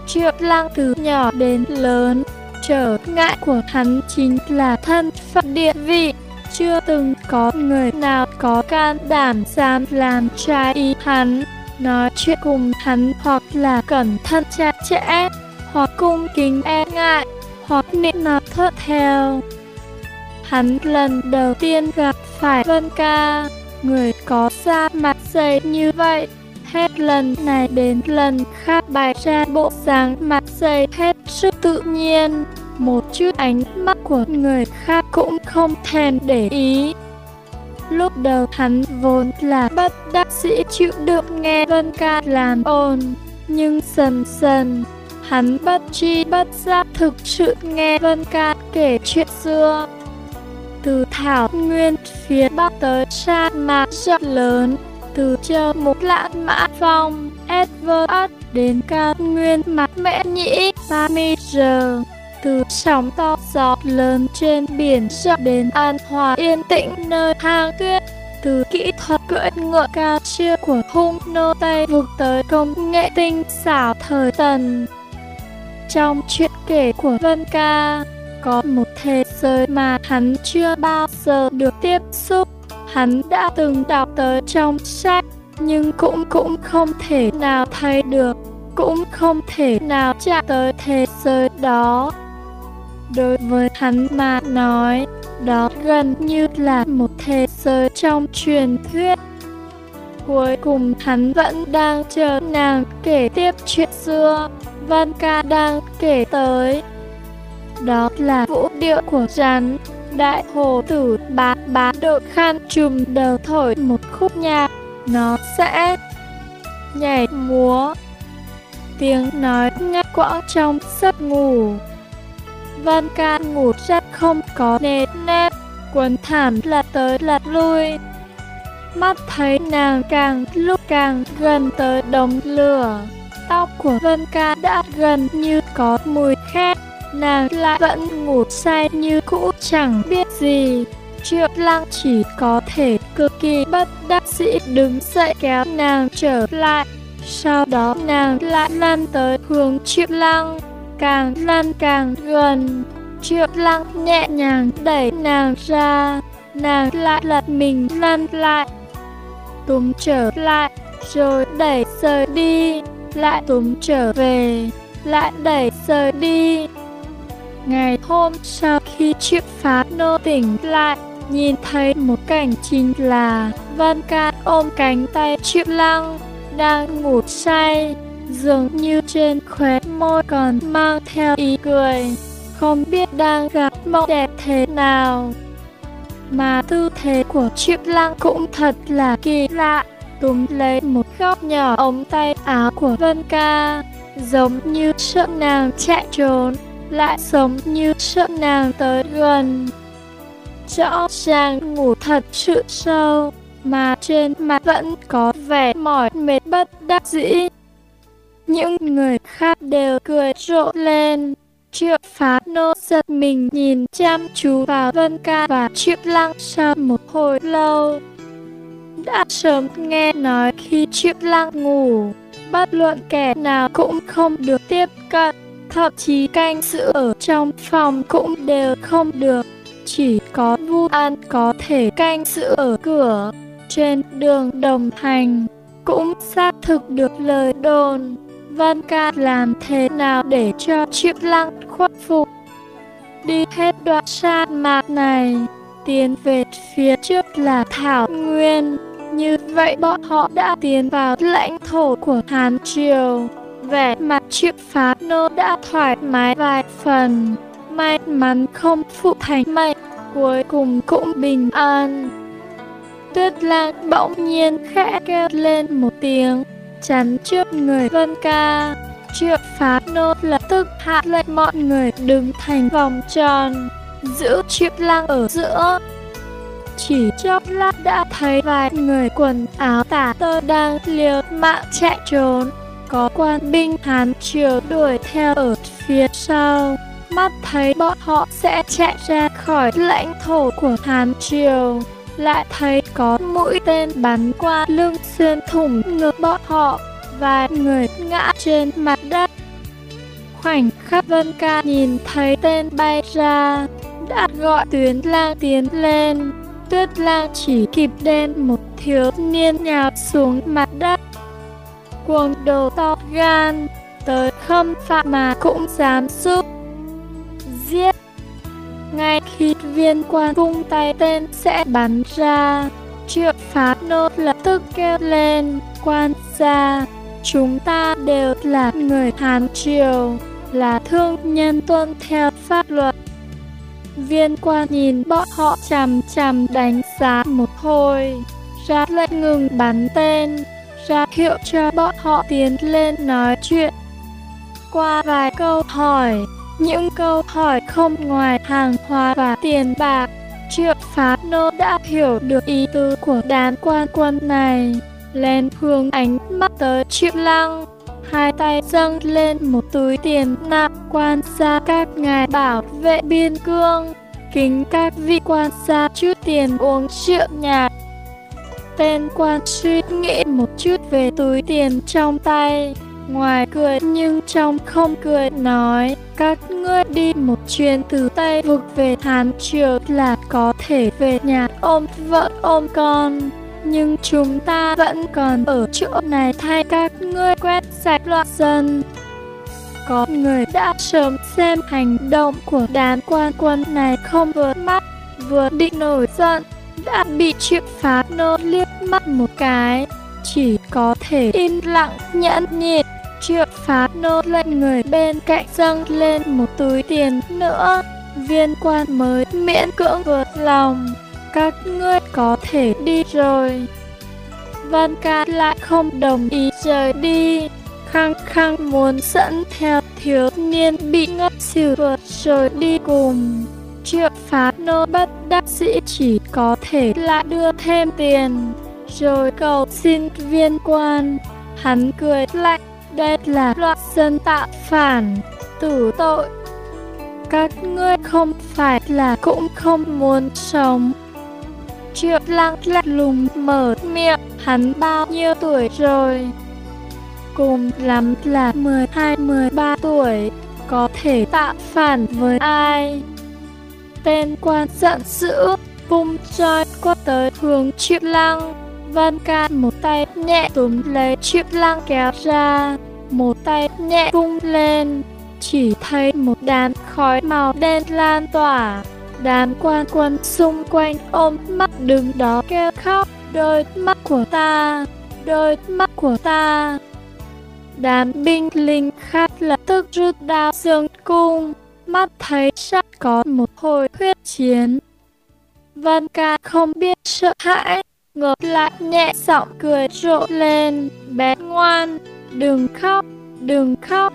Triệu Lăng từ nhỏ đến lớn, trở ngại của hắn chính là thân phận địa vị. Chưa từng có người nào có can đảm dám làm trái ý hắn, nói chuyện cùng hắn hoặc là cẩn thận chặt chẽ, hoặc cung kính e ngại, hoặc nịnh nọt thuận theo. Hắn lần đầu tiên gặp phải Vân Ca, người có da mặt dày như vậy. Hết lần này đến lần khác bày ra bộ dáng mặt dày hết sức tự nhiên. Một chút ánh mắt của người khác cũng không thèm để ý. Lúc đầu hắn vốn là bất đắc sĩ chịu được nghe Vân Ca làm ồn, nhưng dần dần hắn bất chi bất giác thực sự nghe Vân Ca kể chuyện xưa. Từ thảo nguyên phía bắc tới sa mạc rộng lớn, từ châu mục lãng mã phong, Edward đến cao nguyên mặt mẹ nhĩ, Pamiser, từ sóng to gió lớn trên biển rộng đến an hòa yên tĩnh nơi hang tuyết, từ kỹ thuật cưỡi ngựa cao siêu của hung nô Tây vực tới công nghệ tinh xảo thời tần. Trong chuyện kể của Vân Ca, có một thế giới mà hắn chưa bao giờ được tiếp xúc. Hắn đã từng đọc tới trong sách, nhưng cũng cũng không thể nào thấy được, cũng không thể nào chạm tới thế giới đó. Đối với hắn mà nói, đó gần như là một thế giới trong truyền thuyết. Cuối cùng hắn vẫn đang chờ nàng kể tiếp chuyện xưa, Văn ca đang kể tới đó là vũ điệu của rắn. Đại hồ tử bá bá đội khăn trùm đầu thổi một khúc nhạc, nó sẽ nhảy múa. Tiếng nói ngắt quãng trong giấc ngủ. Văn ca ngủ rất không có nề nếp, quần thảm lật tới lật lui. Mắt thấy nàng càng lúc càng gần tới đống lửa, tóc của Vân Ca đã gần như có mùi khét, nàng lại vẫn ngủ say như cũ chẳng biết gì. Triệu lăng chỉ có thể cực kỳ bất đắc dĩ đứng dậy kéo nàng trở lại. Sau đó nàng lại lăn tới hướng triệu lăng, càng lăn càng gần. Triệu lăng nhẹ nhàng đẩy nàng ra, nàng lại lật mình lăn lại. Túm trở lại, rồi đẩy rời đi, lại túm trở về, lại đẩy rời đi. Ngày hôm sau khi triệu phá nô tỉnh lại, nhìn thấy một cảnh chính là Văn Ca ôm cánh tay triệu lăng, đang ngủ say, dường như trên khóe môi còn mang theo ý cười, không biết đang gặp mộng đẹp thế nào. Mà tư thế của triệu lăng cũng thật là kỳ lạ, túm lấy một góc nhỏ ống tay áo của Vân Ca, giống như sợ nàng chạy trốn, lại giống như sợ nàng tới gần. Rõ ràng ngủ thật sự sâu, mà trên mặt vẫn có vẻ mỏi mệt bất đắc dĩ. Những người khác đều cười rộ lên. Triệu phá nô giật mình nhìn chăm chú vào Vân Ca và Triệu Lăng sau một hồi lâu. Đã sớm nghe nói khi Triệu Lăng ngủ, bất luận kẻ nào cũng không được tiếp cận, thậm chí canh giữ ở trong phòng cũng đều không được. Chỉ có Vu An có thể canh giữ ở cửa, trên đường đồng hành, cũng xác thực được lời đồn. Văn ca làm thế nào để cho Triệu Lăng khuất phục? Đi hết đoạn sa mạc này, tiến về phía trước là Thảo Nguyên. Như vậy bọn họ đã tiến vào lãnh thổ của Hán Triều. Vẻ mặt triệu phá nô đã thoải mái vài phần. May mắn không phụ thành mệnh, cuối cùng cũng bình an. Tuyết lang bỗng nhiên khẽ kêu lên một tiếng, chắn trước người Vân Ca. Triệu phá nô lập tức hạ lệnh mọi người đứng thành vòng tròn, giữ triệu lăng ở giữa. Chỉ chốc lát đã thấy vài người quần áo tả tơ đang liều mạng chạy trốn. Có quan binh Hán triều đuổi theo ở phía sau. Mắt thấy bọn họ sẽ chạy ra khỏi lãnh thổ của Hán triều lại thấy có mũi tên bắn qua lưng xuyên thủng ngực bọn họ, và người ngã trên mặt đất. Khoảnh khắc Vân Ca nhìn thấy tên bay ra, đã gọi tuyến lang tiến lên. Tuyết lang chỉ kịp đen một thiếu niên nhào xuống mặt đất. Cuồng đồ to gan, tới khâm phạm mà cũng dám giúp. Giết! Ngay khi viên quan vung tay tên sẽ bắn ra, triệu phá nô lập tức kêu lên, quan gia, chúng ta đều là người Hán Triều, là thương nhân tuân theo pháp luật. Viên quan nhìn bọn họ chằm chằm đánh giá một hồi, ra lệnh ngừng bắn tên, ra hiệu cho bọn họ tiến lên nói chuyện. Qua vài câu hỏi, những câu hỏi không ngoài hàng hóa và tiền bạc. Triệu phá nô đã hiểu được ý tứ của đám quan quân này. Lên hướng ánh mắt tới triệu lăng. Hai tay dâng lên một túi tiền nặng quan gia các ngài bảo vệ biên cương. Kính các vị quan gia chút tiền uống rượu nhạt. Tên quan suy nghĩ một chút về túi tiền trong tay ngoài cười nhưng trong không cười nói các ngươi đi một chuyến từ Tây vực về Hán Triều là có thể về nhà ôm vợ ôm con. Nhưng chúng ta vẫn còn ở chỗ này thay các ngươi quét sạch loạn dân. Có người đã sớm xem hành động của đám quan quân này không vừa mắt, vừa định nổi giận, đã bị triệu phá nô liếc mắt một cái. Chỉ có thể im lặng nhẫn nhịn Triệu phá nô lệnh người bên cạnh dâng lên một túi tiền nữa. Viên quan mới miễn cưỡng vượt lòng. Các ngươi có thể đi rồi. Văn ca lại không đồng ý rời đi. Khăng khăng muốn dẫn theo thiếu niên bị ngất xỉu vượt rồi đi cùng. Triệu phá nô bất đắc dĩ chỉ có thể lại đưa thêm tiền, rồi cầu xin viên quan. Hắn cười lạnh, đây là loạn dân tạo phản, tử tội. Các ngươi không phải là cũng không muốn sống. Triệu lăng lạnh lùng mở miệng, hắn bao nhiêu tuổi rồi? Cùng lắm là 12-13 tuổi, có thể tạo phản với ai? Tên quan giận dữ, vung roi quất tới hướng triệu lăng. Văn ca một tay nhẹ túm lấy chiếc lăng kéo ra, một tay nhẹ vung lên, chỉ thấy một đám khói màu đen lan tỏa. Đám quan quân xung quanh ôm mắt đứng đó kêu khóc, đôi mắt của ta, đôi mắt của ta. Đám binh lính khác lập tức rút đao dương cung, mắt thấy sắp có một hồi huyết chiến. Văn ca không biết sợ hãi, ngược lại nhẹ giọng cười rộ lên, bé ngoan, đừng khóc, đừng khóc.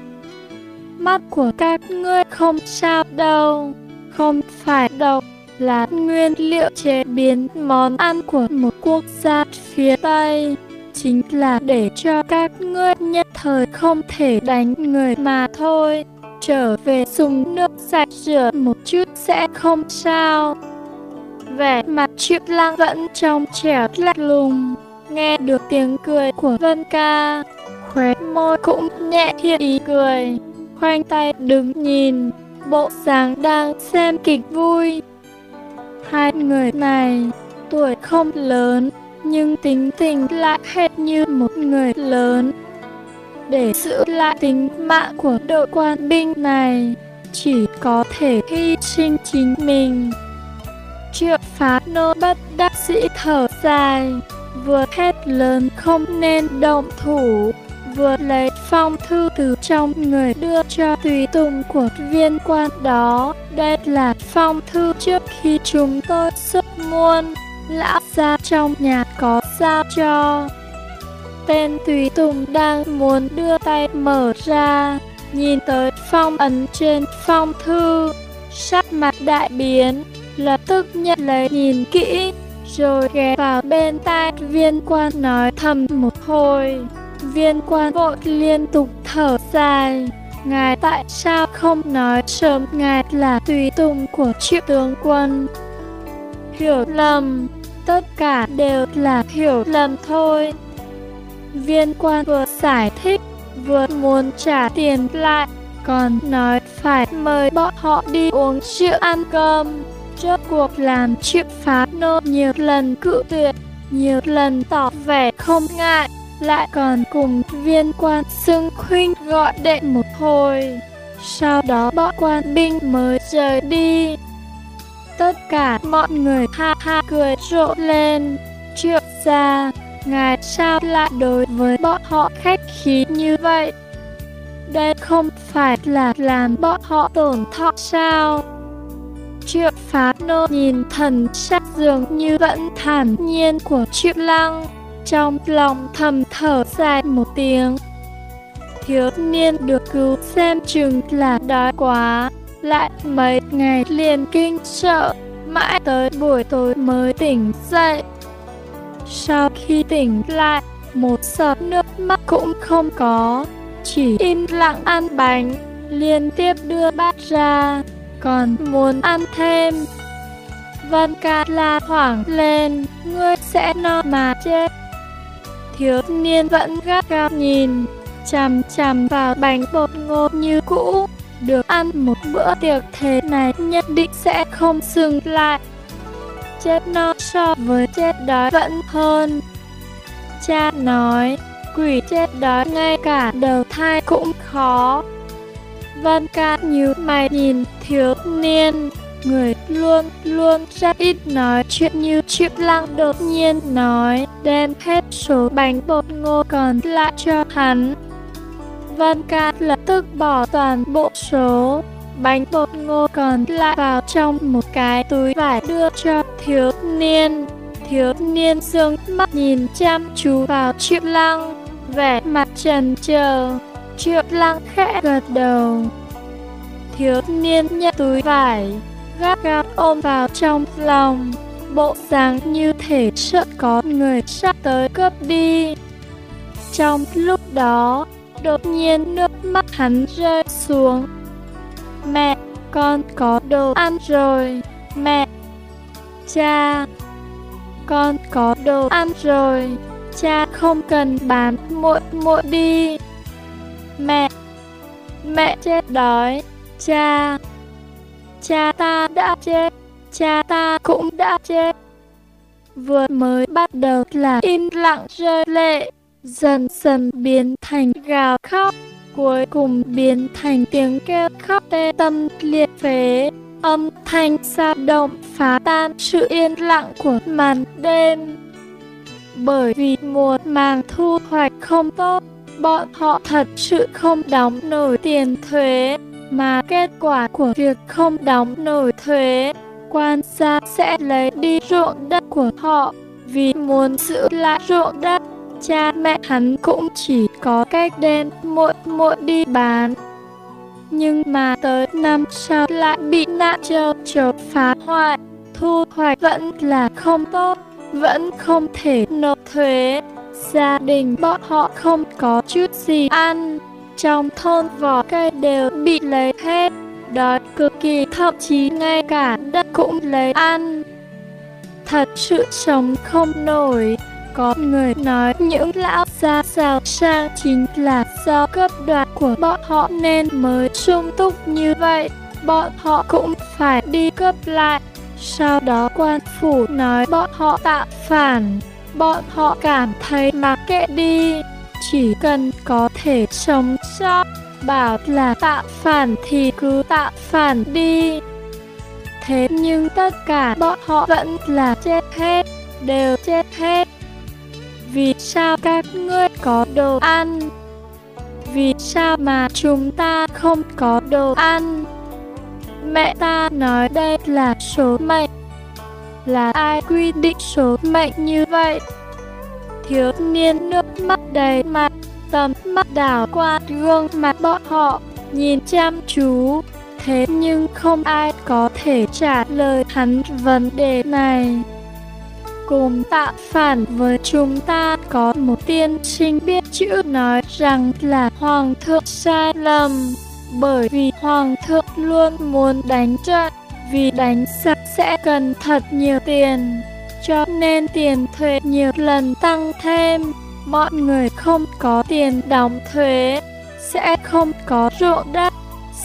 Mắt của các ngươi không sao đâu, không phải độc, là nguyên liệu chế biến món ăn của một quốc gia phía Tây. Chính là để cho các ngươi nhất thời không thể đánh người mà thôi. Trở về dùng nước sạch rửa một chút sẽ không sao. Vẻ mặt triệu lang vẫn trong trẻo lạnh lùng, nghe được tiếng cười của Vân Ca, khóe môi cũng nhẹ hiện ý cười, khoanh tay đứng nhìn, bộ dáng đang xem kịch vui. Hai người này, tuổi không lớn, nhưng tính tình lại hết như một người lớn. Để giữ lại tính mạng của đội quan binh này, chỉ có thể hy sinh chính mình. Triệu phá nô bất đắc sĩ thở dài, vừa hét lớn không nên động thủ, vừa lấy phong thư từ trong người đưa cho tùy tùng của viên quan đó. Đây là phong thư trước khi chúng tôi xuất muôn, lão gia trong nhà có giao cho. Tên tùy tùng đang muốn đưa tay mở ra, nhìn tới phong ấn trên phong thư, sắc mặt đại biến, lập tức nhận lấy nhìn kỹ, rồi ghé vào bên tai viên quan nói thầm một hồi. Viên quan vội liên tục thở dài. Ngài tại sao không nói sớm ngài là tùy tùng của triệu tướng quân? Hiểu lầm, tất cả đều là hiểu lầm thôi. Viên quan vừa giải thích, vừa muốn trả tiền lại, còn nói phải mời bọn họ đi uống rượu ăn cơm. Rốt cuộc làm triệu phá nô nhiều lần cự tuyệt, nhiều lần tỏ vẻ không ngại, lại còn cùng viên quan xưng khuynh gọi đệ một hồi. Sau đó bọn quan binh mới rời đi. Tất cả mọi người ha ha cười rộ lên. Triệu gia, ngài sao lại đối với bọn họ khách khí như vậy? Đây không phải là làm bọn họ tổn thọ sao? Triệu phá nô nhìn thần sắc dường như vẫn thản nhiên của triệu lăng, trong lòng thầm thở dài một tiếng. Thiếu niên được cứu xem chừng là đói quá, lại mấy ngày liền kinh sợ, mãi tới buổi tối mới tỉnh dậy. Sau khi tỉnh lại, một giọt nước mắt cũng không có, chỉ im lặng ăn bánh, liên tiếp đưa bát ra, còn muốn ăn thêm. Vân ca la hoảng lên, ngươi sẽ no mà chết. Thiếu niên vẫn gắt gao nhìn, chằm chằm vào bánh bột ngô như cũ. Được ăn một bữa tiệc thế này nhất định sẽ không dừng lại. Chết no so với chết đói vẫn hơn. Cha nói, quỷ chết đói ngay cả đầu thai cũng khó. Văn ca nhíu mày nhìn thiếu niên, người luôn luôn rất ít nói chuyện như chiếc lăng đột nhiên nói đem hết số bánh bột ngô còn lại cho hắn. Văn ca lập tức bỏ toàn bộ số bánh bột ngô còn lại vào trong một cái túi vải đưa cho thiếu niên. Thiếu niên dương mắt nhìn chăm chú vào triệu lăng, vẻ mặt trần chờ. Triệu lăng khẽ gật đầu. Thiếu niên nhận túi vải, gắt gao ôm vào trong lòng, bộ dáng như thể sợ có người sắp tới cướp đi. Trong lúc đó, Đột nhiên nước mắt hắn rơi xuống. Mẹ, con có đồ ăn rồi. Mẹ. Cha. Con có đồ ăn rồi. Cha không cần bán muội muội đi. Mẹ. Mẹ chết đói. Cha. Cha ta đã chết. Cha ta cũng đã chết. Vừa mới bắt đầu là im lặng rơi lệ, dần dần biến thành gào khóc, cuối cùng biến thành tiếng kêu khóc tê tâm liệt phế. Âm thanh sao động phá tan sự yên lặng của màn đêm. Bởi vì mùa màng thu hoạch không tốt, bọn họ thật sự không đóng nổi tiền thuế, mà kết quả của việc không đóng nổi thuế, quan gia sẽ lấy đi ruộng đất của họ, vì muốn giữ lại ruộng đất. Cha mẹ hắn cũng chỉ có cách đem muội muội đi bán. Nhưng mà tới năm sau lại bị nạn châu chấu phá hoại, thu hoạch vẫn là không tốt, vẫn không thể nộp thuế. Gia đình bọn họ không có chút gì ăn, trong thôn vỏ cây đều bị lấy hết, đói cực kỳ thậm chí ngay cả đất cũng lấy ăn. Thật sự sống không nổi. Có người nói những lão gia giàu sang chính là do cấp đoạt của bọn họ nên mới sung túc như vậy. Bọn họ cũng phải đi cấp lại. Sau đó quan phủ nói bọn họ tạo phản. Bọn họ cảm thấy mặc kệ đi. Chỉ cần có thể sống sót, bảo là tạo phản thì cứ tạo phản đi. Thế nhưng tất cả bọn họ vẫn là chết hết, đều chết hết. Vì sao các ngươi có đồ ăn? Vì sao mà chúng ta không có đồ ăn? Mẹ ta nói đây là số mệnh. Là ai quy định số mệnh như vậy? Thiếu niên nước mắt đầy mặt, tầm mắt đảo qua gương mặt bọn họ, nhìn chăm chú. Thế nhưng không ai có thể trả lời hắn vấn đề này cùng tạ phản với chúng ta có một tiên sinh biết chữ nói rằng là hoàng thượng sai lầm bởi vì hoàng thượng luôn muốn đánh trận vì đánh giặc sẽ cần thật nhiều tiền cho nên tiền thuế nhiều lần tăng thêm. Mọi người không có tiền đóng thuế sẽ không có ruộng đất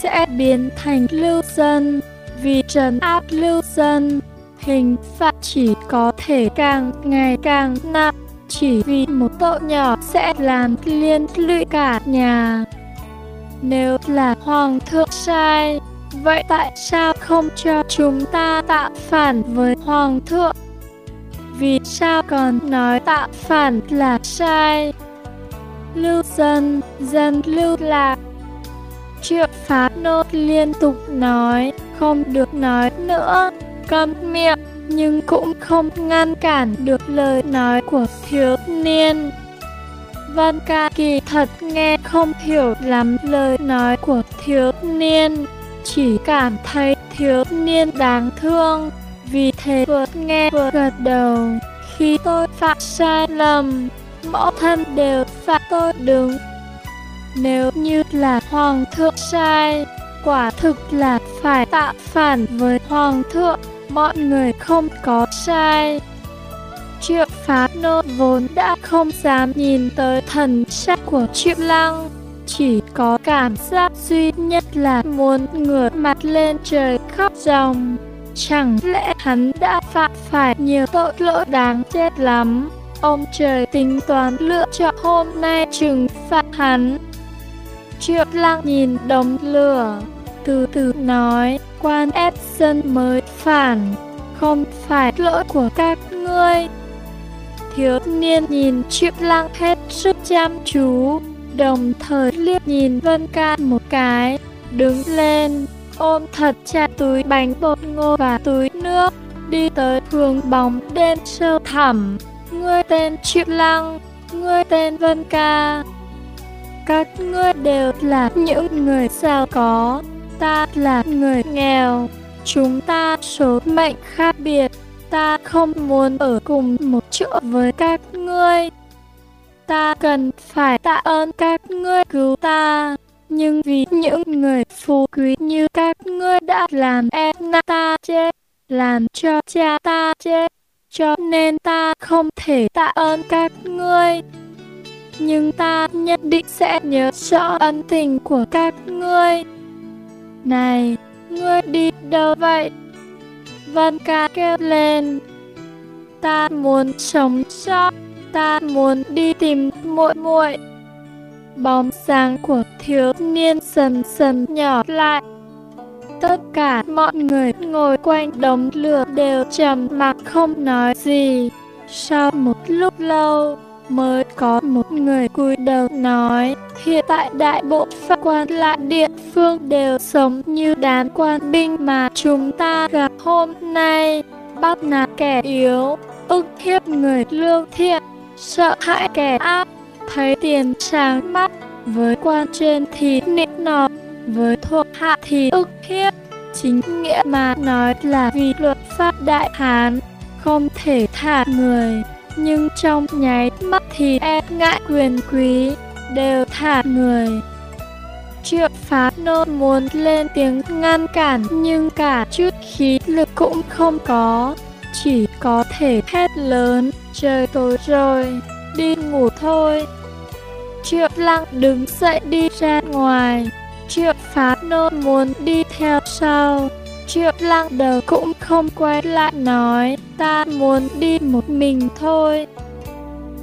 sẽ biến thành lưu dân. Vì trấn áp lưu dân hình phạt chỉ có thể càng ngày càng nặng. Chỉ vì một tội nhỏ sẽ làm liên lụy cả nhà. Nếu là hoàng thượng sai, vậy tại sao không cho chúng ta tạo phản với hoàng thượng? Vì sao còn nói tạo phản là sai? Lưu dân, dân lưu lạc. Triệu phá nô liên tục nói, không được nói nữa câm miệng, nhưng cũng không ngăn cản được lời nói của thiếu niên. Văn ca kỳ thật nghe không hiểu lắm lời nói của thiếu niên, chỉ cảm thấy thiếu niên đáng thương, vì thế vừa nghe vừa gật đầu. Khi tôi phạm sai lầm, mẫu thân đều phạt tôi đứng. Nếu như là hoàng thượng sai, quả thực là phải tạo phản với hoàng thượng mọi người không có sai. Triệu phá nô vốn đã không dám nhìn tới thần sắc của triệu lăng, chỉ có cảm giác duy nhất là muốn ngửa mặt lên trời khóc ròng. Chẳng lẽ hắn đã phạm phải nhiều tội lỗi đáng chết lắm? Ông trời tính toán lựa chọn hôm nay trừng phạt hắn. Triệu lăng nhìn đống lửa, từ từ nói, quan ép dân mới phản, không phải lỗi của các ngươi. Thiếu niên nhìn Triệu Lăng hết sức chăm chú, đồng thời liếc nhìn Vân Ca một cái, đứng lên, ôm thật chặt túi bánh bột ngô và túi nước, đi tới hướng bóng đêm sâu thẳm. Ngươi tên Triệu Lăng, ngươi tên Vân Ca. Các ngươi đều là những người giàu có, ta là người nghèo. Chúng ta số mệnh khác biệt, ta không muốn ở cùng một chỗ với các ngươi. ta cần phải tạ ơn các ngươi cứu ta. Nhưng vì những người phú quý như các ngươi đã làm em ta chết, làm cho cha ta chết, cho nên ta không thể tạ ơn các ngươi. Nhưng ta nhất định sẽ nhớ rõ ân tình của các ngươi. Này, ngươi đi đâu vậy? Vân ca kêu lên. Ta muốn sống sót, ta muốn đi tìm muội muội. Bóng sáng của thiếu niên dần dần nhỏ lại. Tất cả mọi người ngồi quanh đống lửa đều trầm mặc không nói gì. Sau một lúc lâu, mới có một người cúi đầu nói, hiện tại đại bộ phận quan lại địa phương đều sống như đám quan binh mà chúng ta gặp hôm nay, bắt nạt kẻ yếu, ức hiếp người lương thiện, sợ hãi kẻ ác, thấy tiền sáng mắt, với quan trên thì nịnh nọt, với thuộc hạ thì ức hiếp. Chính nghĩa mà nói là vì luật pháp đại hán, không thể thả người nhưng trong nháy mắt thì e ngại quyền quý, đều thả người. Triệu phá nô muốn lên tiếng ngăn cản nhưng cả chút khí lực cũng không có, chỉ có thể hét lớn, trời tối rồi, đi ngủ thôi. Triệu lăng đứng dậy đi ra ngoài, triệu phá nô muốn đi theo sau. Triệu lăng đầu cũng không quay lại nói, ta muốn đi một mình thôi.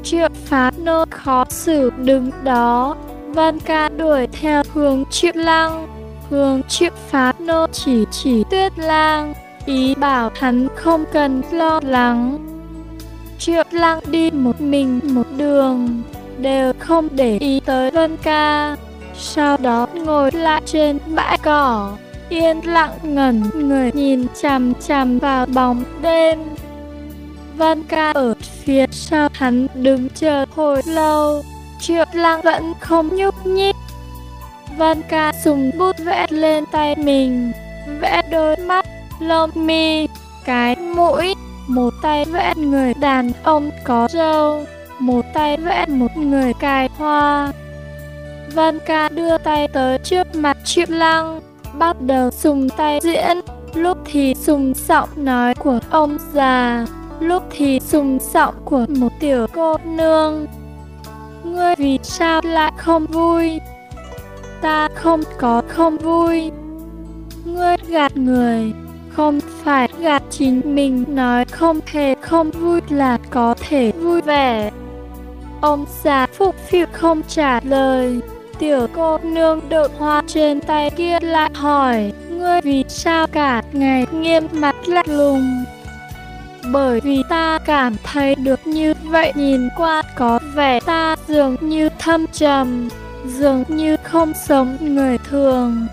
Triệu phá nô khó xử đứng đó, Văn ca đuổi theo hướng triệu lăng. Hướng triệu phá nô chỉ chỉ tuyết lang, ý bảo hắn không cần lo lắng. Triệu lăng đi một mình một đường, đều không để ý tới Vân ca. Sau đó ngồi lại trên bãi cỏ, yên lặng ngẩn người nhìn chằm chằm vào bóng đêm. Văn ca ở phía sau hắn đứng chờ hồi lâu, triệu lăng vẫn không nhúc nhích. Văn ca dùng bút vẽ lên tay mình, vẽ đôi mắt, lông mi, cái mũi, một tay vẽ người đàn ông có râu, một tay vẽ một người cài hoa. Văn ca đưa tay tới trước mặt triệu lăng, bắt đầu dùng tay diễn, lúc thì dùng giọng nói của ông già, lúc thì dùng giọng của một tiểu cô nương. Ngươi vì sao lại không vui? Ta không có không vui. Ngươi gạt người, không phải gạt chính mình nói không hề không vui là có thể vui vẻ. Ông già phục phiệu không trả lời. Tiểu cô nương đội hoa trên tay kia lại hỏi, ngươi vì sao cả ngày nghiêm mặt lạnh lùng? Bởi vì ta cảm thấy được như vậy nhìn qua có vẻ ta dường như thâm trầm, dường như không sống người thường.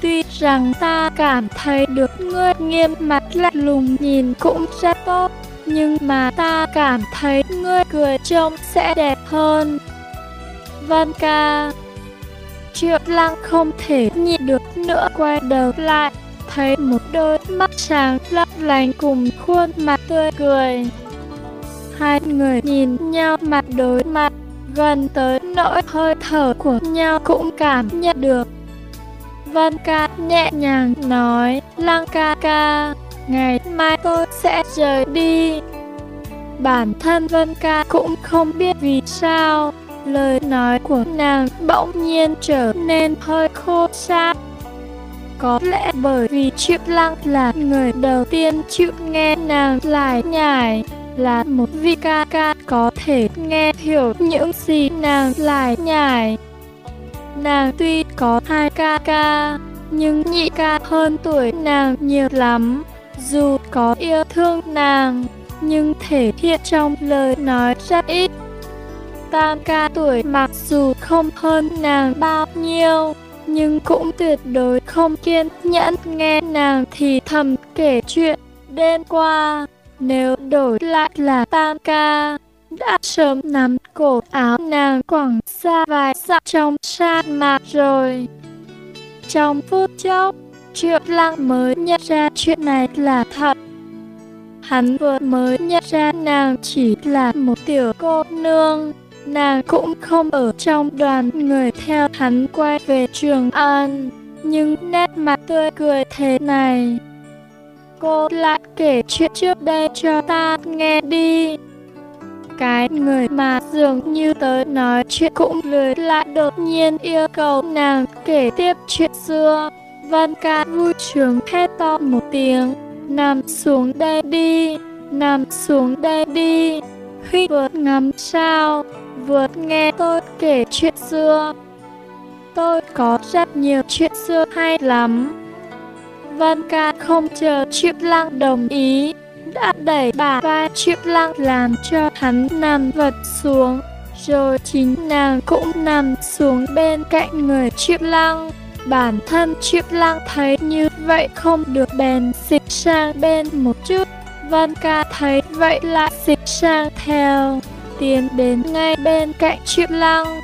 Tuy rằng ta cảm thấy được ngươi nghiêm mặt lạnh lùng nhìn cũng rất tốt, nhưng mà ta cảm thấy ngươi cười trông sẽ đẹp hơn. Vân ca Triệu lăng không thể nhịn được nữa quay đầu lại Thấy một đôi mắt sáng lấp lánh cùng khuôn mặt tươi cười Hai người nhìn nhau mặt đối mặt Gần tới nỗi hơi thở của nhau cũng cảm nhận được Vân ca nhẹ nhàng nói Lăng ca ca Ngày mai tôi sẽ rời đi Bản thân Vân ca cũng không biết vì sao lời nói của nàng bỗng nhiên trở nên hơi khô xa. Có lẽ bởi vì Triệu Lăng là người đầu tiên chịu nghe nàng lại nhải, là một vị ca ca có thể nghe hiểu những gì nàng lại nhải. Nàng tuy có hai ca ca, nhưng nhị ca hơn tuổi nàng nhiều lắm. Dù có yêu thương nàng, nhưng thể hiện trong lời nói rất ít tam ca tuổi mặc dù không hơn nàng bao nhiêu, nhưng cũng tuyệt đối không kiên nhẫn nghe nàng thì thầm kể chuyện đêm qua. Nếu đổi lại là tam ca, đã sớm nắm cổ áo nàng quẳng xa vài dặm trong sa mạc rồi. Trong phút chốc, Triệu Lăng mới nhận ra chuyện này là thật. Hắn vừa mới nhận ra nàng chỉ là một tiểu cô nương, nàng cũng không ở trong đoàn người theo hắn quay về Trường An, nhưng nét mặt tươi cười thế này. Cô lại kể chuyện trước đây cho ta nghe đi. Cái người mà dường như tới nói chuyện cũng lười lại đột nhiên yêu cầu nàng kể tiếp chuyện xưa. Văn ca vui trường hét to một tiếng, nằm xuống đây đi, nằm xuống đây đi. khi vừa ngắm sao, vừa nghe tôi kể chuyện xưa. Tôi có rất nhiều chuyện xưa hay lắm. Văn ca không chờ Triệu Lăng đồng ý, đã đẩy bà vai Triệu Lăng làm cho hắn nằm vật xuống, rồi chính nàng cũng nằm xuống bên cạnh người Triệu Lăng. Bản thân Triệu Lăng thấy như vậy không được bèn dịch sang bên một chút. Văn ca thấy vậy lại dịch sang theo, tiến đến ngay bên cạnh Triệu Lăng,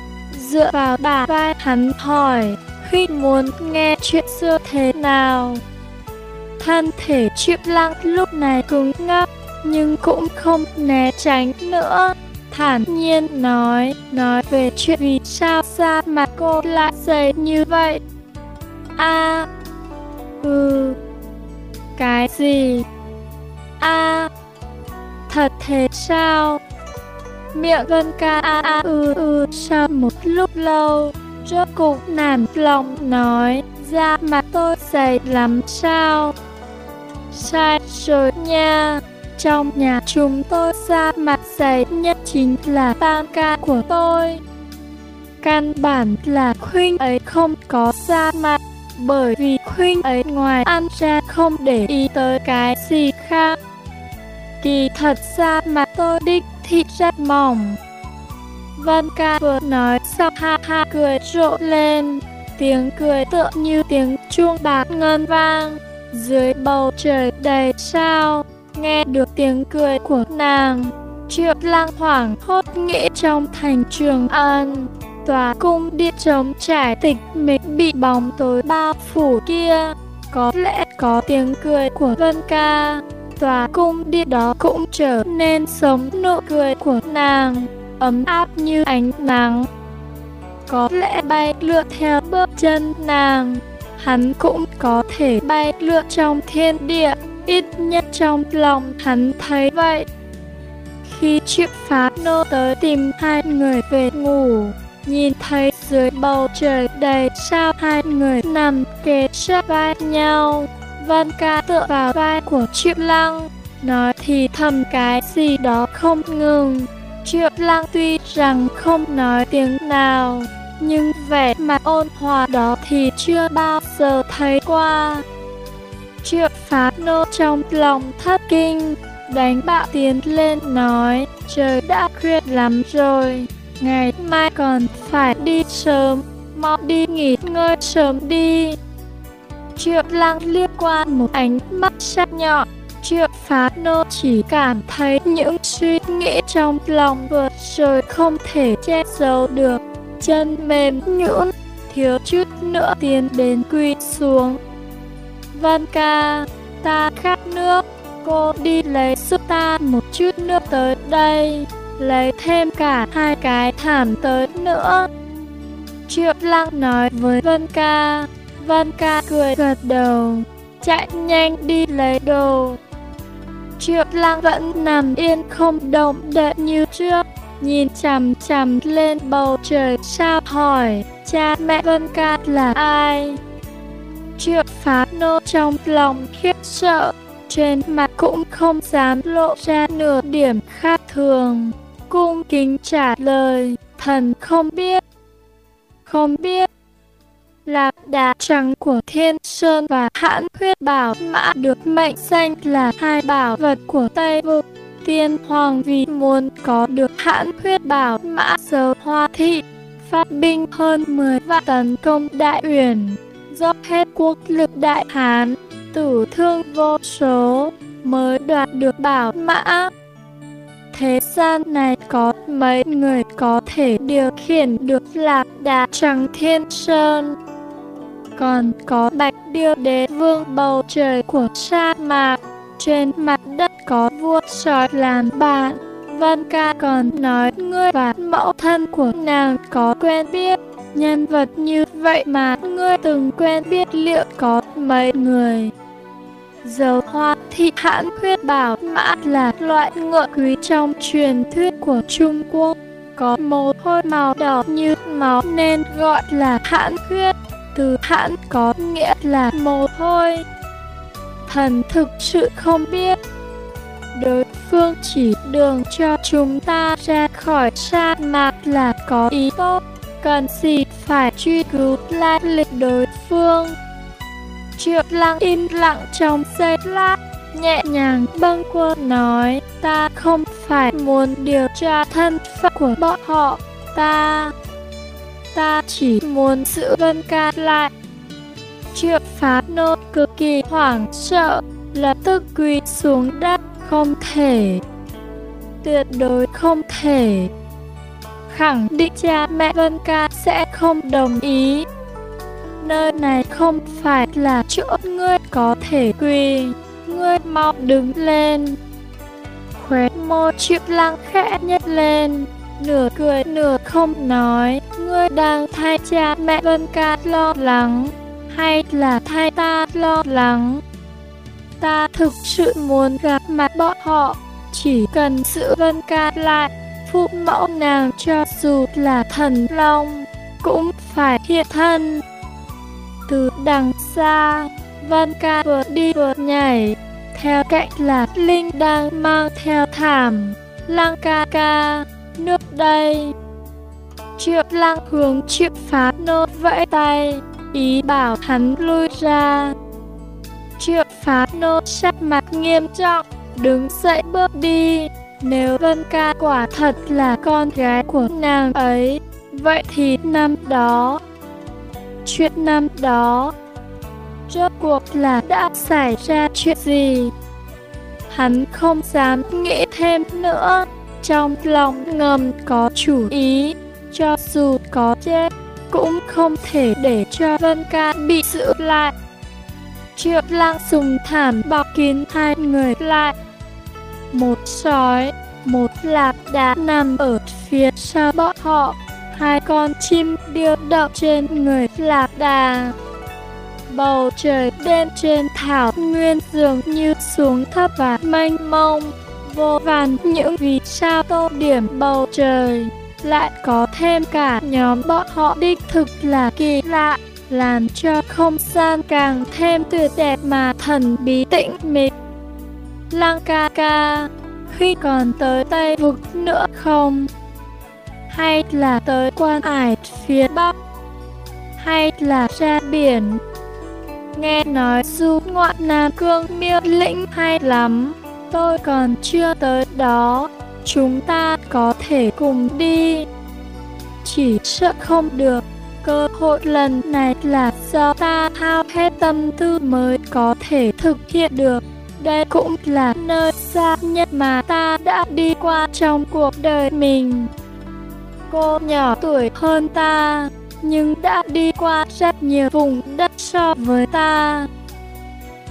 dựa vào bà vai hắn hỏi, khi muốn nghe chuyện xưa thế nào? Thân thể Triệu Lăng lúc này cứng ngắc, nhưng cũng không né tránh nữa. Thản nhiên nói, nói về chuyện vì sao da mặt cô lại dày như vậy. A, à, ừ, cái gì? A, à, thật thế sao? Miệng gân ca a a ư ư sau một lúc lâu, rốt cục nản lòng nói, da mà tôi dày lắm sao? Sai rồi nha, trong nhà chúng tôi da mặt dày nhất chính là tam ca của tôi. Căn bản là khuyên ấy không có da mặt, bởi vì khuyên ấy ngoài ăn ra không để ý tới cái gì khác. Kỳ thật ra mặt tôi đích thị rất mỏng. Vân ca vừa nói xong ha ha cười rộ lên, tiếng cười tựa như tiếng chuông bạc ngân vang. Dưới bầu trời đầy sao, nghe được tiếng cười của nàng, triệu lang hoảng hốt nghĩ trong thành trường an. Tòa cung điện trống trải tịch mịch bị bóng tối bao phủ kia, có lẽ có tiếng cười của Vân ca tòa cung điện đó cũng trở nên sống nụ cười của nàng, ấm áp như ánh nắng. Có lẽ bay lượn theo bước chân nàng, hắn cũng có thể bay lượn trong thiên địa, ít nhất trong lòng hắn thấy vậy. Khi triệu phá nô tới tìm hai người về ngủ, nhìn thấy dưới bầu trời đầy sao hai người nằm kề sát vai nhau, Văn ca tựa vào vai của Triệu Lăng, nói thì thầm cái gì đó không ngừng. Triệu Lăng tuy rằng không nói tiếng nào, nhưng vẻ mặt ôn hòa đó thì chưa bao giờ thấy qua. Triệu phá nô trong lòng thất kinh, đánh bạo tiến lên nói, trời đã khuya lắm rồi, ngày mai còn phải đi sớm, mau đi nghỉ ngơi sớm đi. Triệu lăng liếc qua một ánh mắt sắc nhọn. Triệu phá nô chỉ cảm thấy những suy nghĩ trong lòng vừa rồi không thể che giấu được. Chân mềm nhũn, thiếu chút nữa tiến đến quỳ xuống. Văn ca, ta khát nước, cô đi lấy giúp ta một chút nước tới đây, lấy thêm cả hai cái thảm tới nữa. Triệu lăng nói với Vân ca, Văn ca cười gật đầu, chạy nhanh đi lấy đồ. Triệu lang vẫn nằm yên không động đậy như trước, nhìn chằm chằm lên bầu trời sao hỏi, cha mẹ Vân ca là ai? Triệu phá nô trong lòng khiếp sợ, trên mặt cũng không dám lộ ra nửa điểm khác thường. Cung kính trả lời, thần không biết. Không biết, Lạc đá trắng của Thiên Sơn và hãn huyết bảo mã được mệnh danh là hai bảo vật của Tây Vực. Tiên Hoàng vì muốn có được hãn huyết bảo mã dấu hoa thị, phát binh hơn 10 vạn tấn công đại uyển, dốc hết quốc lực đại Hán, tử thương vô số, mới đoạt được bảo mã. Thế gian này có mấy người có thể điều khiển được lạc đà trắng thiên sơn còn có bạch điêu đế vương bầu trời của sa mạc. Trên mặt đất có vua sói làm bạn, Văn ca còn nói ngươi và mẫu thân của nàng có quen biết. Nhân vật như vậy mà ngươi từng quen biết liệu có mấy người. Dầu hoa thị hãn khuyết bảo mã là loại ngựa quý trong truyền thuyết của Trung Quốc. Có mồ hôi màu đỏ như máu nên gọi là hãn khuyết. Từ hãn có nghĩa là mồ hôi. Thần thực sự không biết. Đối phương chỉ đường cho chúng ta ra khỏi sa mạc là có ý tốt. Cần gì phải truy cứu lai lịch đối phương. Triệu lăng im lặng trong giây lát, nhẹ nhàng bâng quơ nói, ta không phải muốn điều tra thân phận của bọn họ, ta... Ta chỉ muốn giữ Vân Ca lại. Triệu phá nô cực kỳ hoảng sợ, lập tức quỳ xuống đất, không thể. Tuyệt đối không thể. Khẳng định cha mẹ Vân Ca sẽ không đồng ý nơi này không phải là chỗ ngươi có thể quỳ, ngươi mau đứng lên. Khóe môi triệu lăng khẽ nhếch lên, nửa cười nửa không nói, ngươi đang thay cha mẹ Vân Ca lo lắng, hay là thay ta lo lắng? Ta thực sự muốn gặp mặt bọn họ, chỉ cần giữ Vân Ca lại, phụ mẫu nàng cho dù là thần long, cũng phải hiện thân. Từ đằng xa, Văn ca vừa đi vừa nhảy, theo cạnh là Linh đang mang theo thảm. Lăng ca ca, nước đây. Triệu lăng hướng triệu phá nô vẫy tay, ý bảo hắn lui ra. Triệu phá nô sắc mặt nghiêm trọng, đứng dậy bước đi. Nếu Vân ca quả thật là con gái của nàng ấy, vậy thì năm đó chuyện năm đó. Rốt cuộc là đã xảy ra chuyện gì? Hắn không dám nghĩ thêm nữa, trong lòng ngầm có chủ ý, cho dù có chết, cũng không thể để cho Vân Ca bị giữ lại. Triệu lang dùng thảm bọc kín hai người lại. Một sói, một lạc đã nằm ở phía sau bọn họ hai con chim điêu đậu trên người lạc đà. Bầu trời đêm trên thảo nguyên dường như xuống thấp và mênh mông, vô vàn những vì sao tô điểm bầu trời. Lại có thêm cả nhóm bọn họ đích thực là kỳ lạ, làm cho không gian càng thêm tuyệt đẹp mà thần bí tĩnh mịch. Lăng ca ca, khi còn tới Tây Vực nữa không? hay là tới quan ải phía bắc, hay là ra biển. Nghe nói du ngoạn Nam Cương miêu lĩnh hay lắm, tôi còn chưa tới đó, chúng ta có thể cùng đi. Chỉ sợ không được, cơ hội lần này là do ta hao hết tâm tư mới có thể thực hiện được. Đây cũng là nơi xa nhất mà ta đã đi qua trong cuộc đời mình cô nhỏ tuổi hơn ta, nhưng đã đi qua rất nhiều vùng đất so với ta.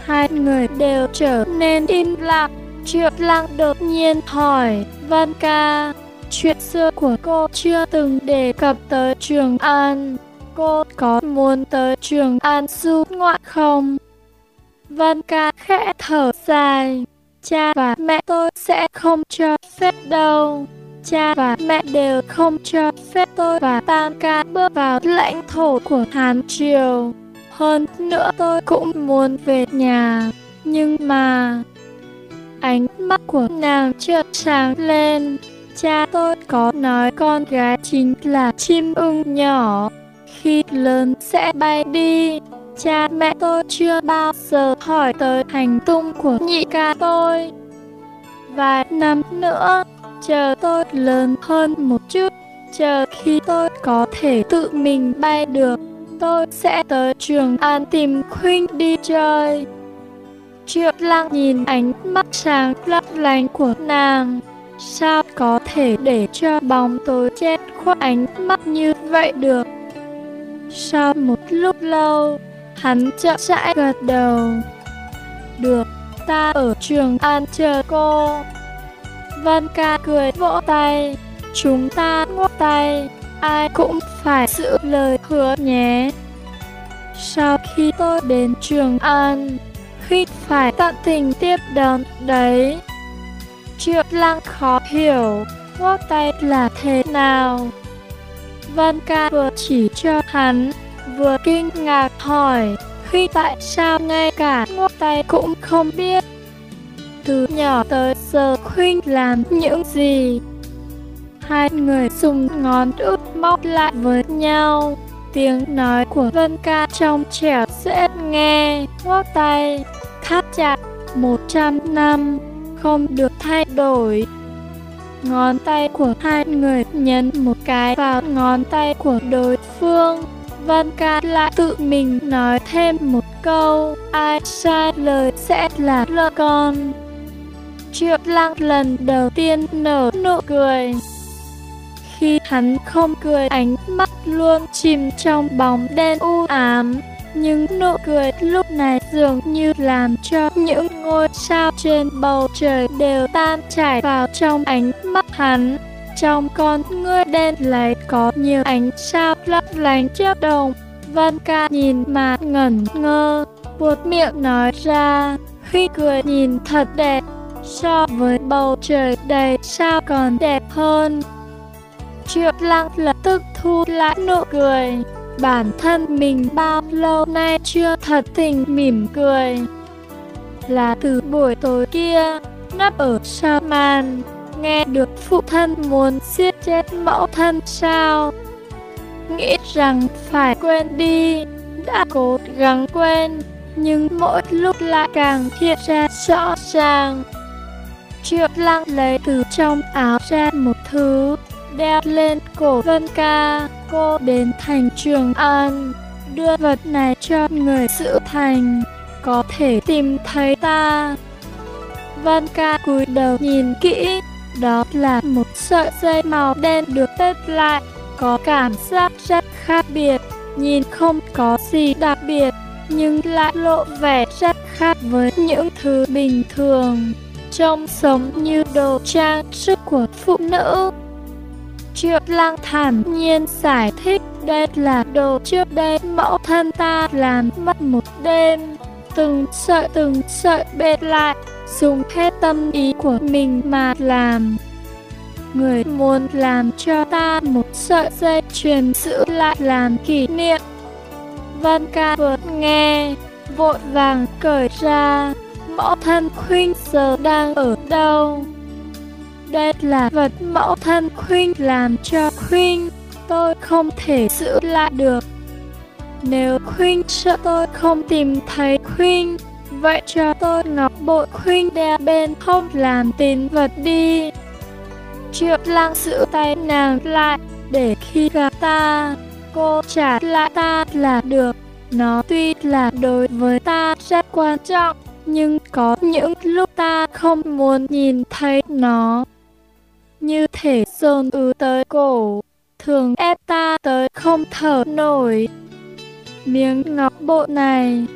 Hai người đều trở nên im lặng. Triệu lăng đột nhiên hỏi, Văn ca, chuyện xưa của cô chưa từng đề cập tới Trường An. Cô có muốn tới Trường An du ngoạn không? Văn ca khẽ thở dài, cha và mẹ tôi sẽ không cho phép đâu cha và mẹ đều không cho phép tôi và Tam ca bước vào lãnh thổ của Hán Triều. Hơn nữa tôi cũng muốn về nhà, nhưng mà... Ánh mắt của nàng chợt sáng lên. Cha tôi có nói con gái chính là chim ưng nhỏ. Khi lớn sẽ bay đi. Cha mẹ tôi chưa bao giờ hỏi tới hành tung của nhị ca tôi. Vài năm nữa, chờ tôi lớn hơn một chút, chờ khi tôi có thể tự mình bay được, tôi sẽ tới trường An tìm Khuynh đi chơi. Triệu lăng nhìn ánh mắt sáng lấp lánh của nàng, sao có thể để cho bóng tối che khuất ánh mắt như vậy được. Sau một lúc lâu, hắn chậm rãi gật đầu. Được, ta ở trường An chờ cô. Văn ca cười vỗ tay. Chúng ta ngó tay, ai cũng phải giữ lời hứa nhé. Sau khi tôi đến Trường An, khi phải tận tình tiếp đón đấy. Triệu lăng khó hiểu, ngót tay là thế nào. Văn ca vừa chỉ cho hắn, vừa kinh ngạc hỏi, khi tại sao ngay cả ngót tay cũng không biết. Từ nhỏ tới giờ Khuynh làm những gì? Hai người dùng ngón út móc lại với nhau. Tiếng nói của Vân Ca trong trẻo dễ nghe, ngoắc tay, thắt chặt, một trăm năm, không được thay đổi. Ngón tay của hai người nhấn một cái vào ngón tay của đối phương. Vân Ca lại tự mình nói thêm một câu, ai sai lời sẽ là lỡ con. Triệu lăng lần đầu tiên nở nụ cười. Khi hắn không cười ánh mắt luôn chìm trong bóng đen u ám. Nhưng nụ cười lúc này dường như làm cho những ngôi sao trên bầu trời đều tan chảy vào trong ánh mắt hắn. Trong con ngươi đen lấy có nhiều ánh sao lấp lánh chớp đồng. Văn ca nhìn mà ngẩn ngơ, buột miệng nói ra, khi cười nhìn thật đẹp so với bầu trời đầy sao còn đẹp hơn. Triệu lăng lập tức thu lại nụ cười. Bản thân mình bao lâu nay chưa thật tình mỉm cười. Là từ buổi tối kia, nấp ở sau màn, nghe được phụ thân muốn giết chết mẫu thân sao. Nghĩ rằng phải quên đi, đã cố gắng quên, nhưng mỗi lúc lại càng hiện ra rõ ràng. Triệu lăng lấy từ trong áo ra một thứ, đeo lên cổ Vân Ca. Cô đến thành Trường An, đưa vật này cho người giữ thành, có thể tìm thấy ta. Vân Ca cúi đầu nhìn kỹ, đó là một sợi dây màu đen được tết lại, có cảm giác rất khác biệt, nhìn không có gì đặc biệt, nhưng lại lộ vẻ rất khác với những thứ bình thường trông sống như đồ trang sức của phụ nữ. Triệu lang thản nhiên giải thích đây là đồ trước đây mẫu thân ta làm mất một đêm. Từng sợi từng sợi bệt lại, dùng hết tâm ý của mình mà làm. Người muốn làm cho ta một sợi dây truyền giữ lại làm kỷ niệm. Văn ca vượt nghe, vội vàng cởi ra, mẫu thân khuyên giờ đang ở đâu? Đây là vật mẫu thân khuynh làm cho khuynh, tôi không thể giữ lại được. Nếu khuynh sợ tôi không tìm thấy khuynh, vậy cho tôi ngọc bội khuynh đeo bên không làm tín vật đi. Triệu lăng giữ tay nàng lại, để khi gặp ta, cô trả lại ta là được. Nó tuy là đối với ta rất quan trọng, nhưng có những lúc ta không muốn nhìn thấy nó. Như thể dồn ứ tới cổ, thường ép ta tới không thở nổi. Miếng ngọc bộ này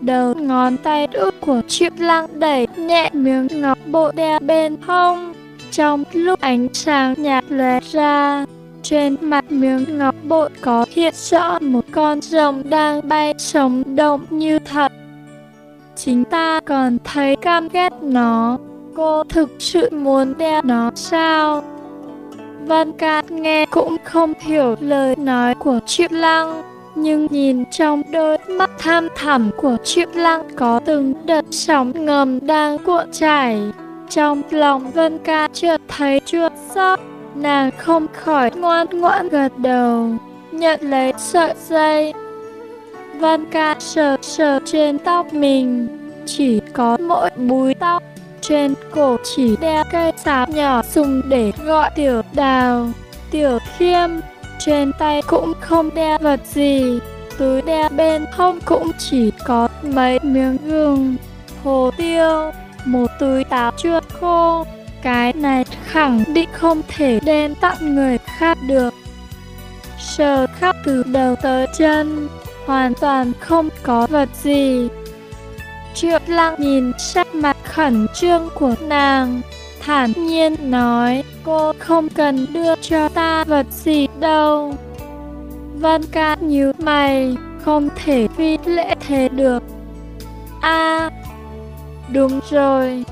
Đầu ngón tay út của triệu lăng đẩy nhẹ miếng ngọc bộ đeo bên hông. Trong lúc ánh sáng nhạt lóe ra, trên mặt miếng ngọc bội có hiện rõ một con rồng đang bay sống động như thật chính ta còn thấy cam ghét nó. Cô thực sự muốn đeo nó sao? Văn Cát nghe cũng không hiểu lời nói của Triệu Lăng, nhưng nhìn trong đôi mắt tham thẳm của Triệu Lăng có từng đợt sóng ngầm đang cuộn chảy. Trong lòng Vân Ca chợt thấy chua xót, nàng không khỏi ngoan ngoãn gật đầu, nhận lấy sợi dây, Văn ca sờ sờ trên tóc mình, chỉ có mỗi búi tóc. Trên cổ chỉ đeo cây sáp nhỏ dùng để gọi tiểu đào, tiểu khiêm. Trên tay cũng không đeo vật gì, túi đeo bên hông cũng chỉ có mấy miếng gừng, hồ tiêu, một túi táo chưa khô. Cái này khẳng định không thể đem tặng người khác được. Sờ khắp từ đầu tới chân, hoàn toàn không có vật gì. Triệu lăng nhìn sắc mặt khẩn trương của nàng, thản nhiên nói, cô không cần đưa cho ta vật gì đâu. Văn ca nhíu mày, không thể phi lễ thế được. a à, đúng rồi.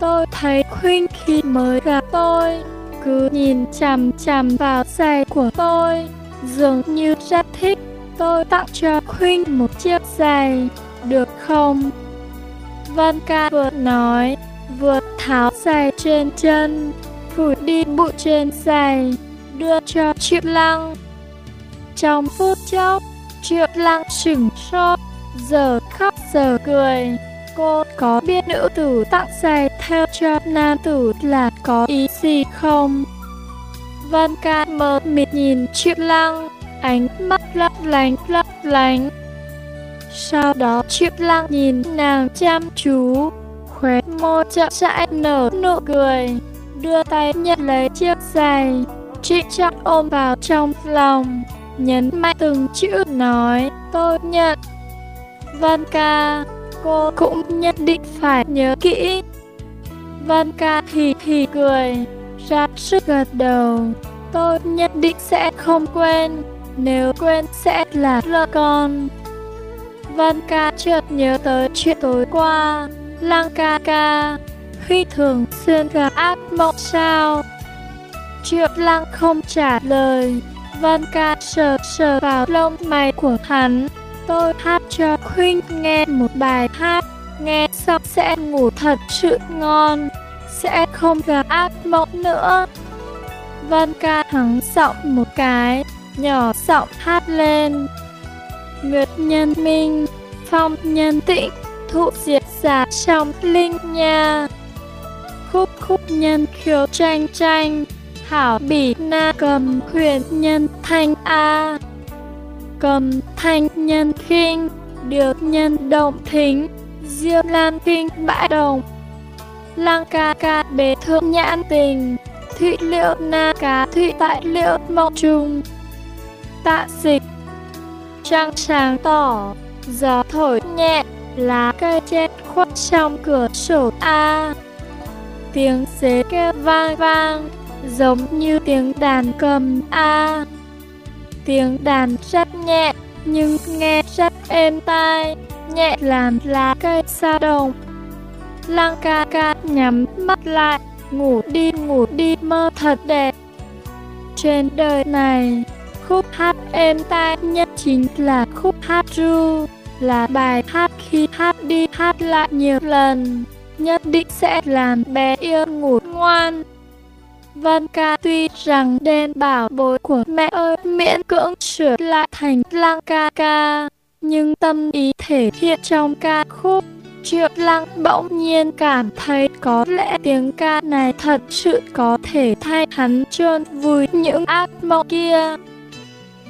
Tôi thấy khuyên khi mới gặp tôi, cứ nhìn chằm chằm vào giày của tôi, dường như rất thích. Tôi tặng cho khuyên một chiếc giày, được không? Văn ca vừa nói, vừa tháo giày trên chân, phủi đi bụi trên giày, đưa cho Triệu Lăng. Trong phút chốc, Triệu Lăng sửng sốt, giờ khóc giờ cười. Cô có biết nữ tử tặng giày theo cho nam tử là có ý gì không? Văn ca mờ mịt nhìn Triệu Lăng, ánh mắt lấp lánh lấp lánh. Sau đó Triệu Lăng nhìn nàng chăm chú, khóe môi chậm rãi nở nụ cười, đưa tay nhận lấy chiếc giày, trịnh trọng ôm vào trong lòng, nhấn mạnh từng chữ nói, tôi nhận. Văn ca, cô cũng nhất định phải nhớ kỹ. Văn ca hì hì cười, ra sức gật đầu, tôi nhất định sẽ không quên, nếu quên sẽ là lỡ con. Văn ca chợt nhớ tới chuyện tối qua, Lăng ca ca, Huy thường xuyên gặp ác mộng sao? Triệu lăng không trả lời, Văn ca sờ sờ vào lông mày của hắn. Tôi hát cho Khuynh nghe một bài hát, nghe xong sẽ ngủ thật sự ngon, sẽ không gặp ác mộng nữa. Văn ca hắng giọng một cái, nhỏ giọng hát lên. Nguyệt nhân minh, phong nhân tịnh, thụ diệt giả trong linh nha. Khúc khúc nhân khiếu tranh tranh, hảo bỉ na cầm huyền nhân thanh a. Cầm thanh nhân kinh, điều nhân động thính, diêu lan kinh bãi đồng. Lang ca ca bế thượng nhãn tình, thụy liệu na cá thụy tại liệu mộng trùng. Tạ dịch Trăng sáng tỏ, gió thổi nhẹ, lá cây chết khuất trong cửa sổ A. Tiếng xế kêu vang vang, giống như tiếng đàn cầm A. Tiếng đàn rất nhẹ, nhưng nghe rất êm tai, nhẹ làm lá cây xa đồng. Lăng ca ca nhắm mắt lại, ngủ đi ngủ đi mơ thật đẹp. Trên đời này, khúc hát êm tai nhất chính là khúc hát ru là bài hát khi hát đi hát lại nhiều lần, nhất định sẽ làm bé yêu ngủ ngoan. Văn ca tuy rằng đen bảo bối của mẹ ơi miễn cưỡng sửa lại thành lang ca ca, nhưng tâm ý thể hiện trong ca khúc. Triệu lăng bỗng nhiên cảm thấy có lẽ tiếng ca này thật sự có thể thay hắn trơn vùi những ác mộng kia.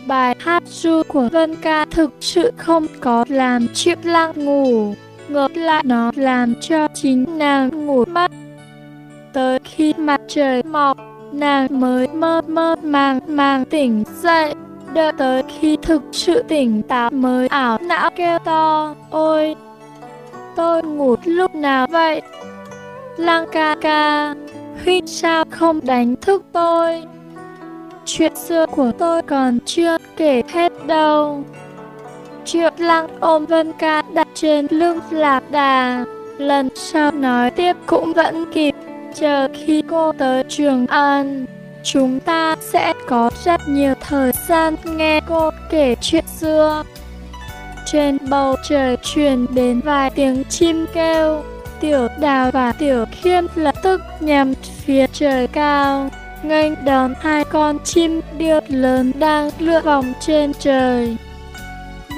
Bài hát ru của Vân Ca thực sự không có làm Triệu Lăng ngủ, ngược lại nó làm cho chính nàng ngủ mất. Tới khi mặt trời mọc, nàng mới mơ mơ màng màng tỉnh dậy. Đợi tới khi thực sự tỉnh táo mới ảo não kêu to, ôi, tôi ngủ lúc nào vậy? Lăng ca ca, Huynh sao không đánh thức tôi? Chuyện xưa của tôi còn chưa kể hết đâu. Triệu lăng ôm Vân Ca đặt trên lưng lạc đà. Lần sau nói tiếp cũng vẫn kịp. Chờ khi cô tới Trường An, chúng ta sẽ có rất nhiều thời gian nghe cô kể chuyện xưa. Trên bầu trời truyền đến vài tiếng chim kêu. Tiểu đào và tiểu khiêm lập tức nhằm phía trời cao nghênh đón hai con chim điêu lớn đang lượn vòng trên trời.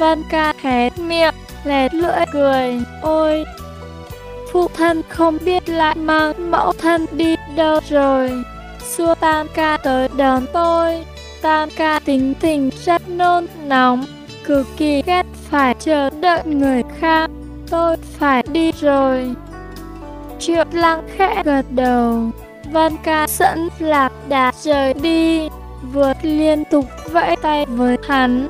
Văn ca hé miệng, lẹt lưỡi cười, ôi! Phụ thân không biết lại mang mẫu thân đi đâu rồi. Xua tam ca tới đón tôi. Tam ca tính tình rất nôn nóng, cực kỳ ghét phải chờ đợi người khác. Tôi phải đi rồi. Triệu lăng khẽ gật đầu. Văn ca sẵn lạc đà rời đi, vượt liên tục vẫy tay với hắn.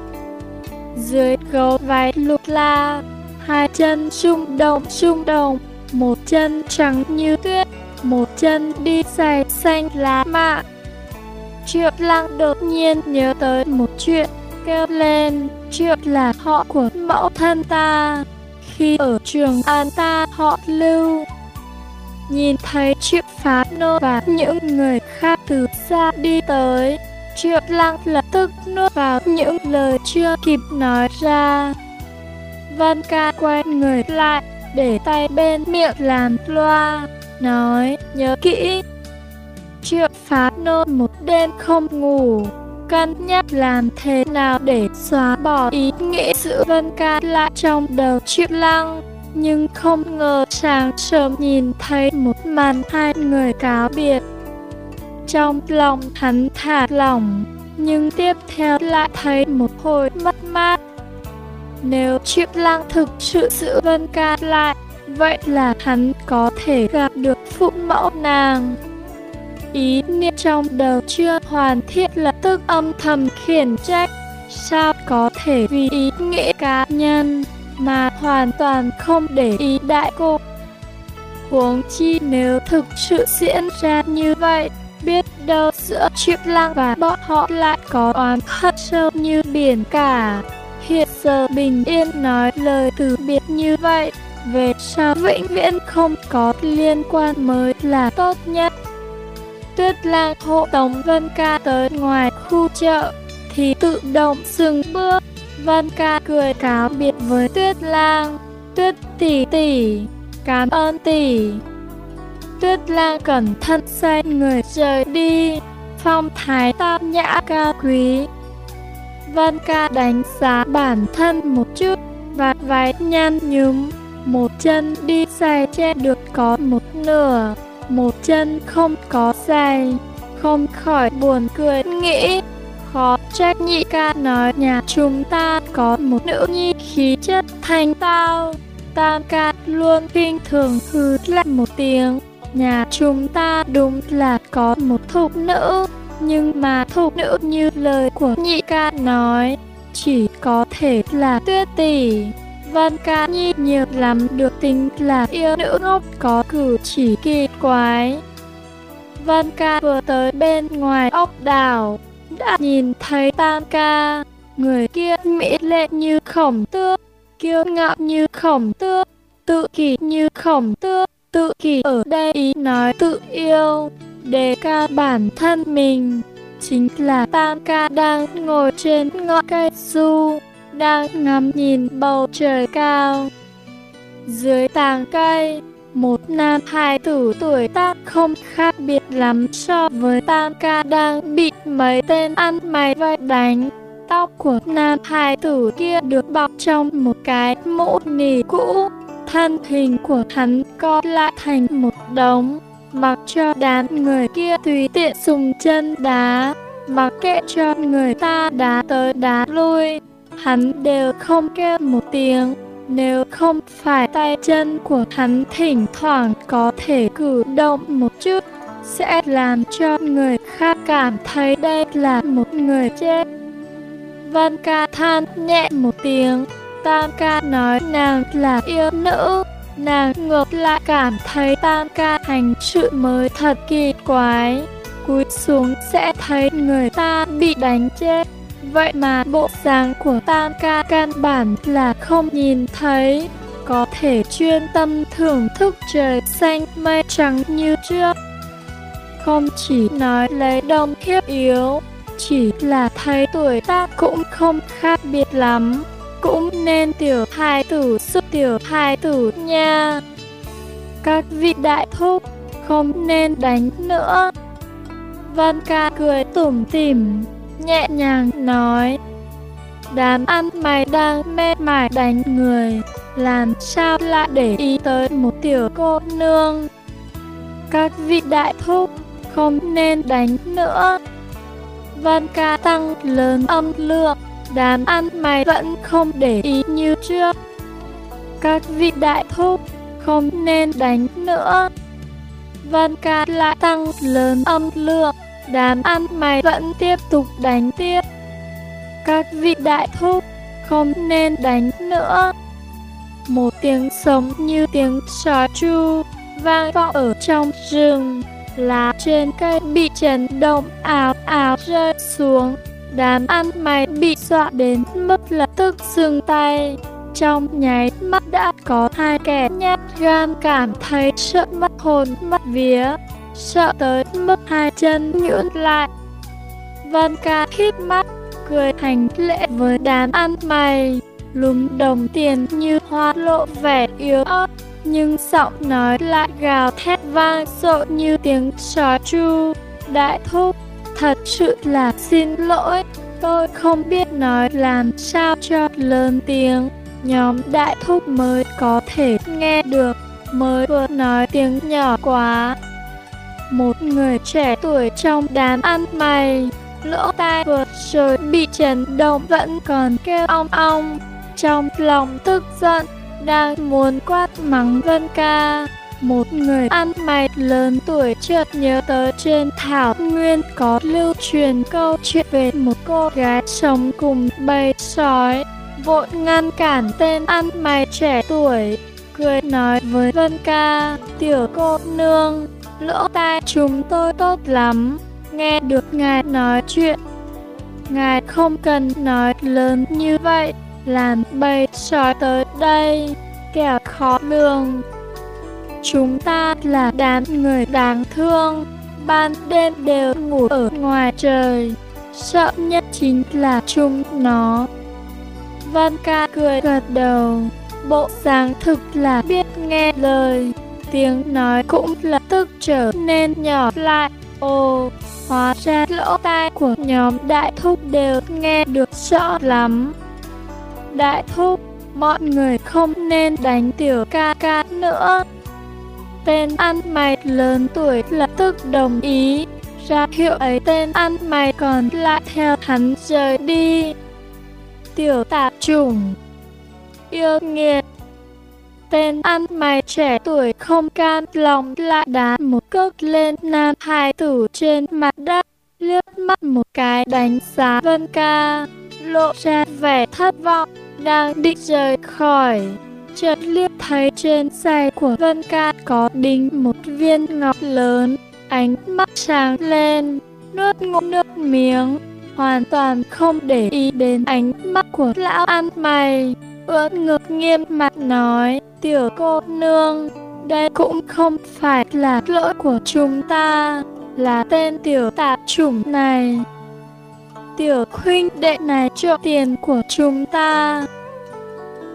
Dưới gấu váy lục la, hai chân rung động rung động, một chân trắng như tuyết, một chân đi giày xanh lá mạ. Triệu lăng đột nhiên nhớ tới một chuyện, kêu lên, triệu là họ của mẫu thân ta. Khi ở trường An ta họ lưu. Nhìn thấy triệu phá nô và những người khác từ xa đi tới, triệu lăng lập tức nuốt vào những lời chưa kịp nói ra. Văn ca quay người lại, để tay bên miệng làm loa, nói nhớ kỹ. Triệu phá nô một đêm không ngủ, cân nhắc làm thế nào để xóa bỏ ý nghĩ sự vân ca lại trong đầu triệu lăng. Nhưng không ngờ sáng sớm nhìn thấy một màn hai người cáo biệt. Trong lòng hắn thả lỏng, nhưng tiếp theo lại thấy một hồi mất mát. Nếu triệu lăng thực sự giữ vân ca lại, vậy là hắn có thể gặp được phụ mẫu nàng. Ý niệm trong đầu chưa hoàn thiện lập tức âm thầm khiển trách. Sao có thể vì ý nghĩa cá nhân mà hoàn toàn không để ý đại cục? Huống chi nếu thực sự diễn ra như vậy, biết đâu giữa Triệu Lăng và bọn họ lại có oán hận sâu như biển cả. Hiện giờ bình yên nói lời từ biệt như vậy, về sau vĩnh viễn không có liên quan mới là tốt nhất. Tuyết lang hộ Tống Vân Ca tới ngoài khu chợ, thì tự động dừng bước. Văn Ca cười cáo biệt với Tuyết lang. Tuyết tỷ tỷ, cảm ơn tỷ. Tuyết lang cẩn thận xoay người rời đi, phong thái tam nhã cao quý. Văn ca đánh giá bản thân một chút, và váy nhăn nhúm, một chân đi giày che được có một nửa, một chân không có giày, không khỏi buồn cười nghĩ. Khó trách nhị ca nói nhà chúng ta có một nữ nhi khí chất thanh tao. Tam ca luôn kinh thường hư lạnh một tiếng. Nhà chúng ta đúng là có một thục nữ, nhưng mà thục nữ như lời của nhị ca nói, chỉ có thể là tuyết tỷ. Văn ca nhi nhiều lắm được tính là yêu nữ ngốc có cử chỉ kỳ quái. Văn ca vừa tới bên ngoài ốc đảo, đã nhìn thấy tam ca, người kia mỹ lệ như khổng tước, kiêu ngạo như khổng tước, tự kỷ như khổng tước, tự kỷ ở đây ý nói tự yêu, đề ca bản thân mình. Chính là tam ca đang ngồi trên ngọn cây su, đang ngắm nhìn bầu trời cao. Dưới tàng cây, một nam hài tử tuổi tác không khác biệt lắm so với tam ca đang bị mấy tên ăn mày vây đánh. Tóc của nam hài tử kia được bọc trong một cái mũ nỉ cũ, thân hình của hắn co lại thành một đống, mặc cho đám người kia tùy tiện dùng chân đá, mặc kệ cho người ta đá tới đá lui hắn đều không kêu một tiếng. Nếu không phải tay chân của hắn thỉnh thoảng có thể cử động một chút, sẽ làm cho người khác cảm thấy đây là một người chết. Văn ca than nhẹ một tiếng, Tam ca nói nàng là yêu nữ, nàng ngược lại cảm thấy Tam ca hành sự mới thật kỳ quái. Cúi xuống sẽ thấy người ta bị đánh chết. Vậy mà bộ dáng của tam ca căn bản là không nhìn thấy, có thể chuyên tâm thưởng thức trời xanh mây trắng như trước. Không chỉ nói lấy đông khiếp yếu, chỉ là thấy tuổi tác cũng không khác biệt lắm, cũng nên tiểu hài tử sức tiểu hài tử nha. Các vị đại thúc không nên đánh nữa. Văn ca cười tủm tỉm, nhẹ nhàng nói, Đám ăn mày đang mê mải đánh người, Làm sao lại để ý tới một tiểu cô nương? Các vị đại thúc không nên đánh nữa. Văn ca tăng lớn âm lượng, Đám ăn mày vẫn không để ý như trước. Các vị đại thúc không nên đánh nữa. Văn ca lại tăng lớn âm lượng đám ăn mày vẫn tiếp tục đánh tiếp. Các vị đại thúc không nên đánh nữa. Một tiếng sống như tiếng sói chu, vang vọng ở trong rừng. Lá trên cây bị chấn động ào ào rơi xuống. Đám ăn mày bị dọa đến mức lập tức dừng tay. Trong nháy mắt đã có hai kẻ nhát gan cảm thấy sợ mất hồn mất vía, sợ tới mức hai chân nhũn lại. Văn ca khít mắt, cười hành lễ với đám ăn mày, lúng đồng tiền như hoa lộ vẻ yếu ớt, nhưng giọng nói lại gào thét vang dội như tiếng sói chu. Đại thúc, thật sự là xin lỗi, tôi không biết nói làm sao cho lớn tiếng. Nhóm đại thúc mới có thể nghe được, mới vừa nói tiếng nhỏ quá. Một người trẻ tuổi trong đám ăn mày, lỗ tai vừa rồi bị chấn động vẫn còn kêu ong ong. Trong lòng tức giận, đang muốn quát mắng Vân Ca. Một người ăn mày lớn tuổi chợt nhớ tới trên thảo nguyên có lưu truyền câu chuyện về một cô gái sống cùng bầy sói vội ngăn cản tên ăn mày trẻ tuổi, cười nói với Vân Ca, tiểu cô nương, lỗ tai chúng tôi tốt lắm, nghe được ngài nói chuyện. Ngài không cần nói lớn như vậy, làm bầy sói tới đây, kẻ khó lường. Chúng ta là đám người đáng thương, ban đêm đều ngủ ở ngoài trời, sợ nhất chính là chúng nó. Văn ca cười gật đầu, bộ dáng thực là biết nghe lời, tiếng nói cũng lập tức trở nên nhỏ lại. Ồ, hóa ra lỗ tai của nhóm đại thúc đều nghe được rõ lắm. Đại thúc, mọi người không nên đánh tiểu ca ca nữa. Tên ăn mày lớn tuổi lập tức đồng ý, ra hiệu ấy tên ăn mày còn lại theo hắn rời đi tiểu tạp chủng. Yêu nghiệt Tên ăn mày trẻ tuổi không can lòng lại đá một cước lên nam hai tử trên mặt đất, liếc mắt một cái đánh giá Vân Ca, lộ ra vẻ thất vọng, đang định rời khỏi. Chợt liếc thấy trên giày của Vân Ca có đính một viên ngọc lớn, ánh mắt sáng lên, nuốt ngụm nước miếng, hoàn toàn không để ý đến ánh mắt của lão ăn mày ướt ngực nghiêm mặt nói, tiểu cô nương, đây cũng không phải là lỗi của chúng ta, là tên tiểu tạp chủng này. Tiểu khuynh đệ này trộm tiền của chúng ta.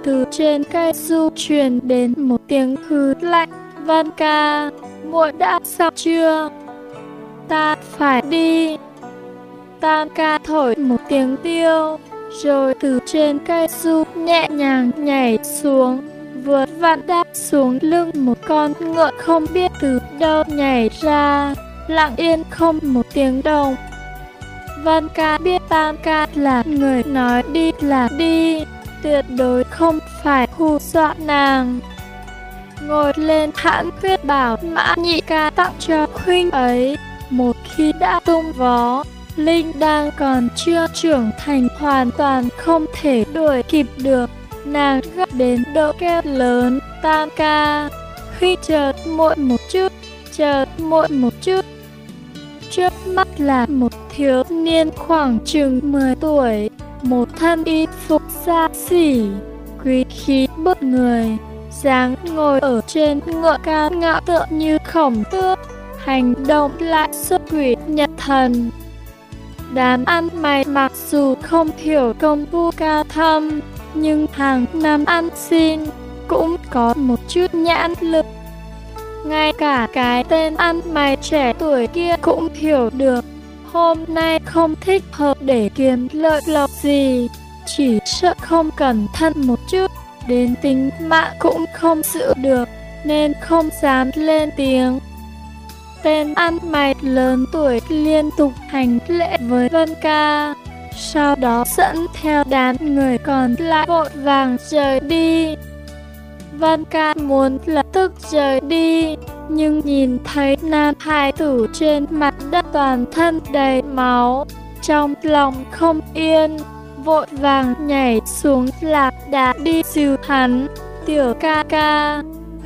Từ trên cây du truyền đến một tiếng hư lạnh, Văn ca, muội đã xong chưa? Ta phải đi. Tam ca thổi một tiếng tiêu, rồi từ trên cây su nhẹ nhàng nhảy xuống, vừa vặn đáp xuống lưng một con ngựa không biết từ đâu nhảy ra, lặng yên không một tiếng động. Văn ca biết Tam ca là người nói đi là đi, tuyệt đối không phải hù dọa nàng. Ngồi lên hãn khuyết bảo mã nhị ca tặng cho huynh ấy, một khi đã tung vó, Linh đang còn chưa trưởng thành hoàn toàn không thể đuổi kịp được. Nàng gấp đến độ kêu lớn, tam ca. Khi chờ muộn một chút, chờ muộn một chút. Trước mắt là một thiếu niên khoảng chừng 10 tuổi, một thân y phục xa xỉ, quý khí bất người, dáng ngồi ở trên ngựa ca ngạo tựa như khổng tước, hành động lại xuất quỷ nhật thần. Đám ăn mày mặc dù không hiểu công phu cao thâm, nhưng hàng năm ăn xin cũng có một chút nhãn lực. Ngay cả cái tên ăn mày trẻ tuổi kia cũng hiểu được, hôm nay không thích hợp để kiếm lợi lộc gì, chỉ sợ không cẩn thận một chút, đến tính mạng cũng không giữ được, nên không dám lên tiếng tên ăn mày lớn tuổi liên tục hành lễ với Vân Ca. Sau đó dẫn theo đám người còn lại vội vàng rời đi. Vân Ca muốn lập tức rời đi, nhưng nhìn thấy nam hài tử trên mặt đất toàn thân đầy máu, trong lòng không yên, vội vàng nhảy xuống lạc đá đi dìu hắn. Tiểu ca ca,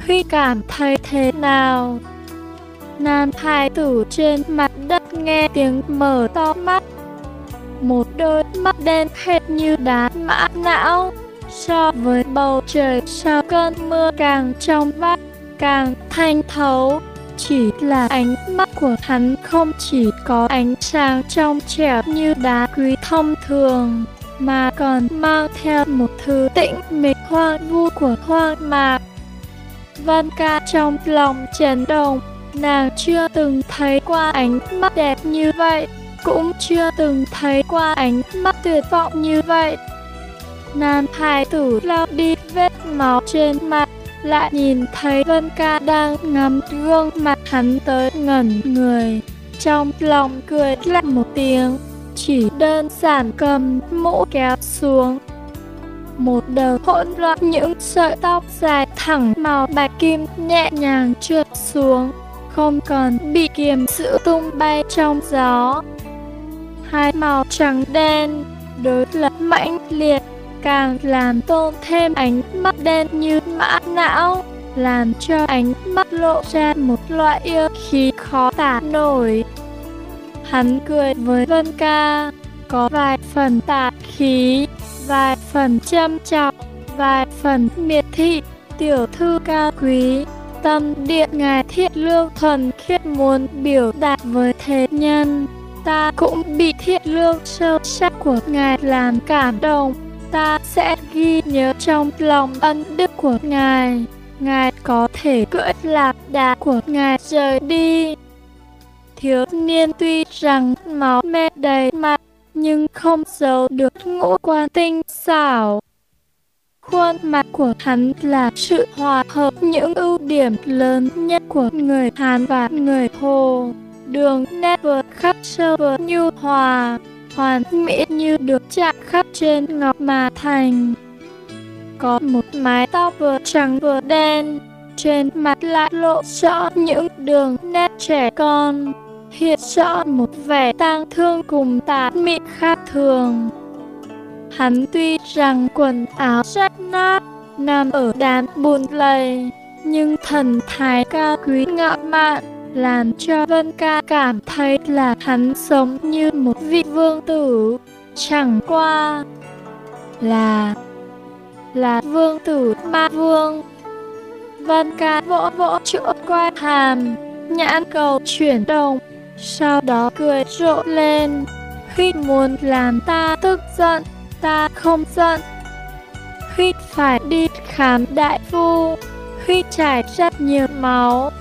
Huy cảm thấy thế nào? Nam hài tử trên mặt đất nghe tiếng mở to mắt. Một đôi mắt đen hệt như đá mã não. So với bầu trời sau cơn mưa càng trong vắt, càng thanh thấu. Chỉ là ánh mắt của hắn không chỉ có ánh sáng trong trẻo như đá quý thông thường, mà còn mang theo một thứ tĩnh mịch hoang vu của hoang mạc. Văn ca trong lòng chấn động, nàng chưa từng thấy qua ánh mắt đẹp như vậy, cũng chưa từng thấy qua ánh mắt tuyệt vọng như vậy. Nam hài tử lau đi vết máu trên mặt, lại nhìn thấy Vân Ca đang ngắm gương mặt hắn tới ngẩn người. Trong lòng cười lạnh một tiếng, chỉ đơn giản cầm mũ kéo xuống. Một đầu hỗn loạn những sợi tóc dài thẳng màu bạch kim nhẹ nhàng trượt xuống, không còn bị kiềm sự tung bay trong gió. Hai màu trắng đen đối lập mãnh liệt càng làm tôn thêm ánh mắt đen như mã não, làm cho ánh mắt lộ ra một loại yêu khí khó tả nổi. Hắn cười với Vân Ca, có vài phần tà khí, vài phần châm chọc, vài phần miệt thị, tiểu thư cao quý. Tâm điện ngài thiết lương thuần khiết muốn biểu đạt với thế nhân. Ta cũng bị thiết lương sâu sắc của ngài làm cảm động ta sẽ ghi nhớ trong lòng ân đức của Ngài. Ngài có thể cưỡi lạc đà của Ngài rời đi. Thiếu niên tuy rằng máu me đầy mặt, nhưng không giấu được ngũ quan tinh xảo. Khuôn mặt của hắn là sự hòa hợp những ưu điểm lớn nhất của người Hàn và người Hồ. Đường nét vừa khắc sâu vừa nhu hòa, hoàn mỹ như được chạm khắc trên ngọc mà thành. Có một mái tóc vừa trắng vừa đen, trên mặt lại lộ rõ những đường nét trẻ con, hiện rõ một vẻ tang thương cùng tà mị khác thường. Hắn tuy rằng quần áo rách nát, nằm ở đám bùn lầy, nhưng thần thái cao quý ngạo mạn, làm cho Vân Ca cảm thấy là hắn sống như một vị vương tử, chẳng qua là là vương tử ma vương. Vân Ca vỗ vỗ chỗ quai hàm, nhãn cầu chuyển động, sau đó cười rộ lên. Khi muốn làm ta tức giận, ta không giận. Khi phải đi khám đại phu, khi chảy rất nhiều máu,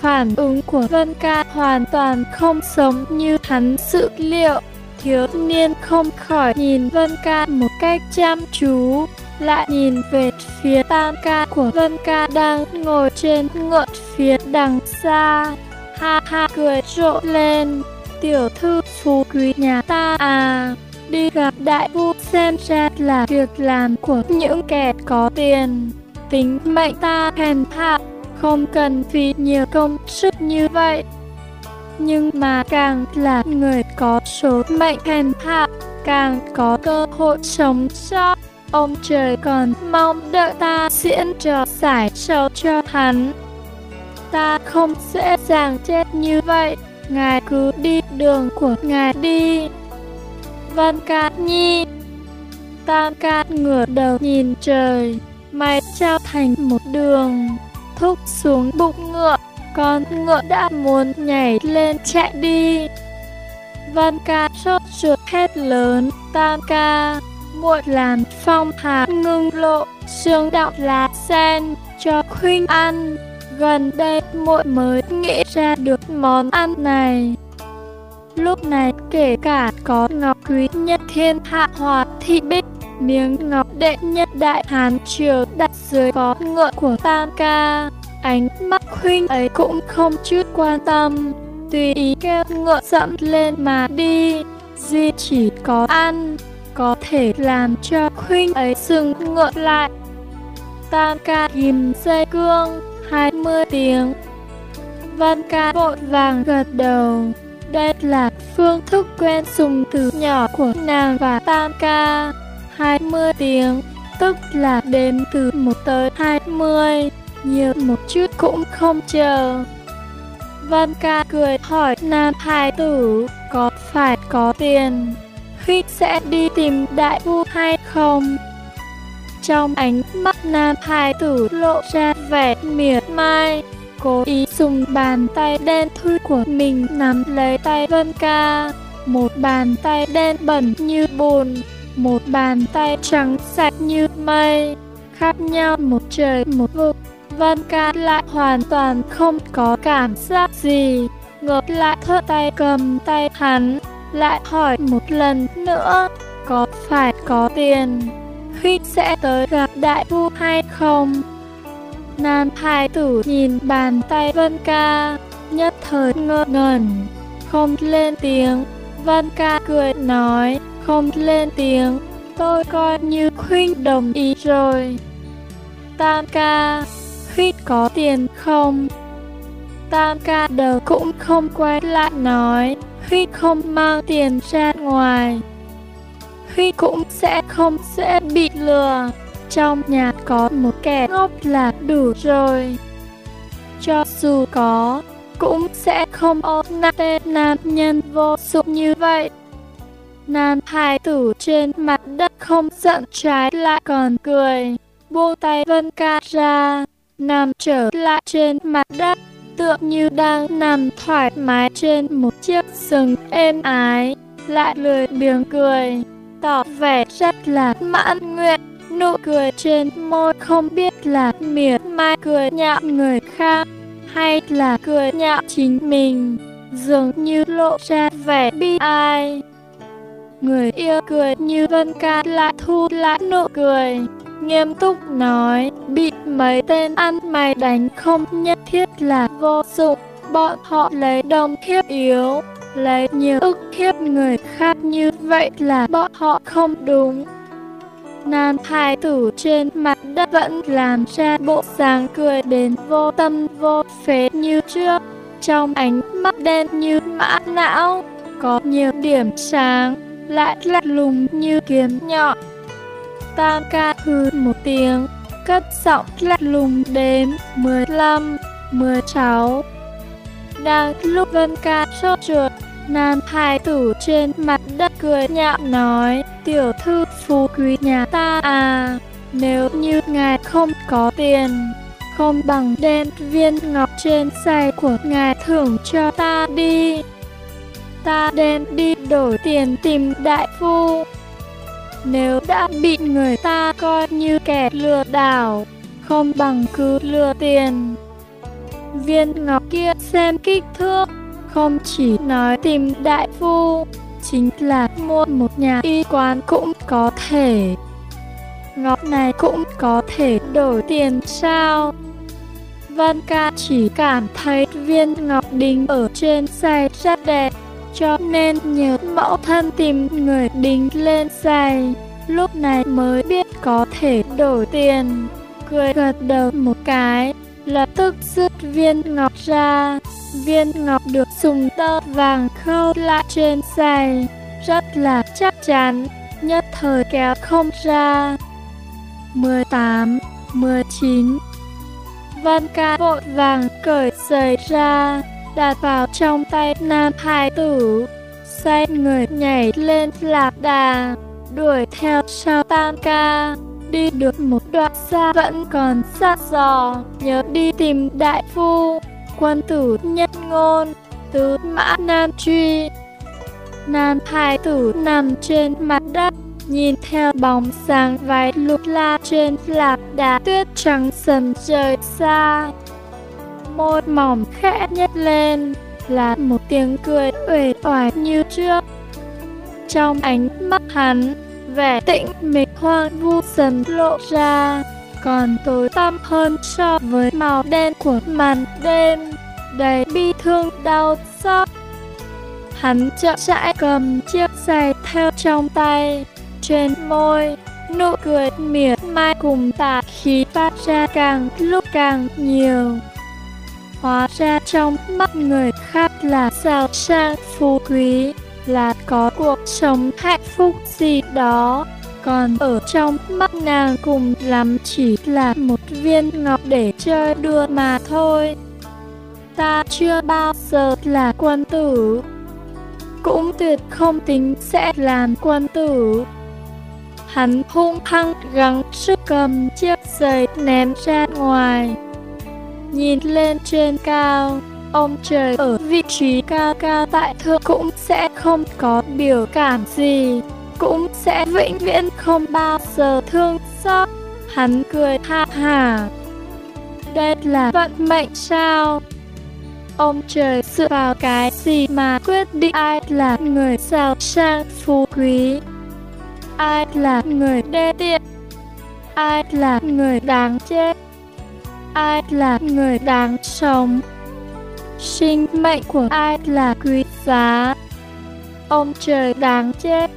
Phản ứng của Vân Ca hoàn toàn không giống như hắn dự liệu. Thiếu niên không khỏi nhìn Vân Ca một cách chăm chú, lại nhìn về phía tam ca của Vân Ca đang ngồi trên ngựa phía đằng xa. Ha ha cười rộ lên, tiểu thư phú quý nhà ta à, đi gặp đại vua xem ra là việc làm của những kẻ có tiền. Tính mệnh ta hèn hạ, không cần phí nhiều công sức như vậy. Nhưng mà càng là người có số mệnh hèn hạ, càng có cơ hội sống sót. Ông trời còn mong đợi ta diễn trò giải sầu cho hắn. Ta không dễ dàng chết như vậy, ngài cứ đi đường của ngài đi. Văn ca nhi Tam ca ngửa đầu nhìn trời, mày trao thành một đường thúc xuống bụng ngựa, con ngựa đã muốn nhảy lên chạy đi. Văn ca sốt ruột hét lớn, tam ca, muội làm phong hà ngưng lộ, xương đọng lá sen, cho khuynh ăn. Gần đây muội mới nghĩ ra được món ăn này. Lúc này kể cả có ngọc quý nhất thiên hạ hòa thị bích miếng ngọc đệ nhất đại hán triều đặt dưới có ngựa của tam ca. Ánh mắt huynh ấy cũng không chút quan tâm, tùy ý kêu ngựa dẫm lên mà đi. Duy chỉ có ăn, có thể làm cho huynh ấy dừng ngựa lại. Tam ca ghim dây cương, 20 tiếng. Văn ca vội vàng gật đầu. Đây là phương thức quen dùng từ nhỏ của nàng và tam ca. 20 tiếng, tức là đếm từ 1 tới 20. nhiều một chút cũng không chờ. Văn ca cười hỏi nam hài tử, có phải có tiền, khi sẽ đi tìm đại phu hay không? Trong ánh mắt nam hài tử lộ ra vẻ mỉa mai, cố ý dùng bàn tay đen thui của mình nắm lấy tay Vân Ca. Một bàn tay đen bẩn như bùn, một bàn tay trắng sạch như mây, khác nhau một trời một vực. Vân Ca lại hoàn toàn không có cảm giác gì, ngược lại thơ tay cầm tay hắn, lại hỏi một lần nữa, có phải có tiền, khi sẽ tới gặp đại vua hay không? Nam hài tử nhìn bàn tay Vân Ca, nhất thời ngơ ngẩn, không lên tiếng. Vân Ca cười nói, không lên tiếng, tôi coi như Huynh đồng ý rồi. Tam ca, Huynh có tiền không? Tam ca đầu cũng không quay lại nói, Huynh không mang tiền ra ngoài. Huynh cũng sẽ không sẽ bị lừa. Trong nhà có một kẻ ngốc là đủ rồi. Cho dù có, cũng sẽ không ôm nát tên nam nhân vô dụng như vậy. Nam hài tử trên mặt đất không giận trái lại còn cười, buông tay Vân Ca ra, nằm trở lại trên mặt đất, tựa như đang nằm thoải mái trên một chiếc giường êm ái, lại lười biếng cười, tỏ vẻ rất là mãn nguyện. Nụ cười trên môi không biết là mỉa mai cười nhạo người khác hay là cười nhạo chính mình, dường như lộ ra vẻ bi ai. Người yêu cười như Vân Ca lại thu lại nụ cười, nghiêm túc nói, bị mấy tên ăn mày đánh không nhất thiết là vô dụng, bọn họ lấy đồng khiếp yếu, lấy nhiều ức hiếp người khác như vậy là bọn họ không đúng. Nam hai tử trên mặt đất vẫn làm ra bộ dáng cười đến vô tâm vô phế như trước. Trong ánh mắt đen như mã não, có nhiều điểm sáng, lại lạnh lùng như kiếm nhọn. Tam ca hư một tiếng, cất giọng lạnh lùng đếm 15, 16. Đang lúc Vân ca sốt ruột, Nam hài tử trên mặt đất cười nhạo nói, tiểu thư phú quý nhà ta à, nếu như ngài không có tiền, không bằng đem viên ngọc trên giày của ngài thưởng cho ta đi. Ta đem đi đổi tiền tìm đại phu. Nếu đã bị người ta coi như kẻ lừa đảo, không bằng cứ lừa tiền. Viên ngọc kia xem kích thước, không chỉ nói tìm đại phu, chính là mua một nhà y quán cũng có thể. Ngọc này cũng có thể đổi tiền sao? Văn ca chỉ cảm thấy viên ngọc đính ở trên giày rất đẹp, cho nên nhớ mẫu thân tìm người đính lên giày, lúc này mới biết có thể đổi tiền. Cười gật đầu một cái, lập tức rút viên ngọc ra. Viên ngọc được dùng tơ vàng khâu lại trên giày, rất là chắc chắn, nhất thời kéo không ra. 18, 19 Văn ca vội vàng cởi giày ra, đặt vào trong tay nam hài tử, xoay người nhảy lên lạc đà, đuổi theo sau tam ca. Đi được một đoạn xa vẫn còn xa dò, nhớ đi tìm đại phu, quân tử nhất ngôn, tứ mã nam truy. Nam hải tử nằm trên mặt đất, nhìn theo bóng sáng váy lục la trên lạc đá tuyết trắng dần trời xa. Môi mỏng khẽ nhếch lên, là một tiếng cười uể oải như trước. Trong ánh mắt hắn, vẻ tĩnh mịch hoang vu dần lộ ra, còn tối tăm hơn so với màu đen của màn đêm, đầy bi thương đau xót. Hắn chậm rãi cầm chiếc giày theo trong tay, trên môi, nụ cười mỉa mai cùng tà khí phát ra càng lúc càng nhiều. Hóa ra trong mắt người khác là giàu sang phú quý, là có cuộc sống hạnh phúc gì đó còn ở trong mắt nàng cùng lắm chỉ là một viên ngọc để chơi đùa mà thôi. Ta chưa bao giờ là quân tử, cũng tuyệt không tính sẽ làm quân tử. Hắn hung hăng gắng sức cầm chiếc giày ném ra ngoài. Nhìn lên trên cao, ông trời ở vị trí cao cao tại thượng cũng sẽ không có biểu cảm gì, cũng sẽ vĩnh viễn không bao giờ thương xót. Hắn cười ha hà. Đây là vận mệnh sao? Ông trời, dựa vào cái gì mà quyết định ai là người giàu sang, phú quý? Ai là người đê tiện? Ai là người đáng chết? Ai là người đáng sống? Sinh mệnh của ai là quý giá? Ông trời đáng chết.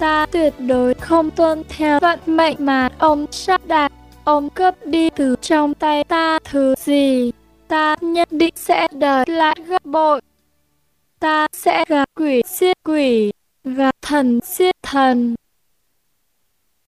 Ta tuyệt đối không tuân theo vận mệnh mà ông sắp đặt. Ông cướp đi từ trong tay ta thứ gì? Ta nhất định sẽ đợi lại gấp bội. Ta sẽ gặp quỷ siết quỷ, gặp thần siết thần.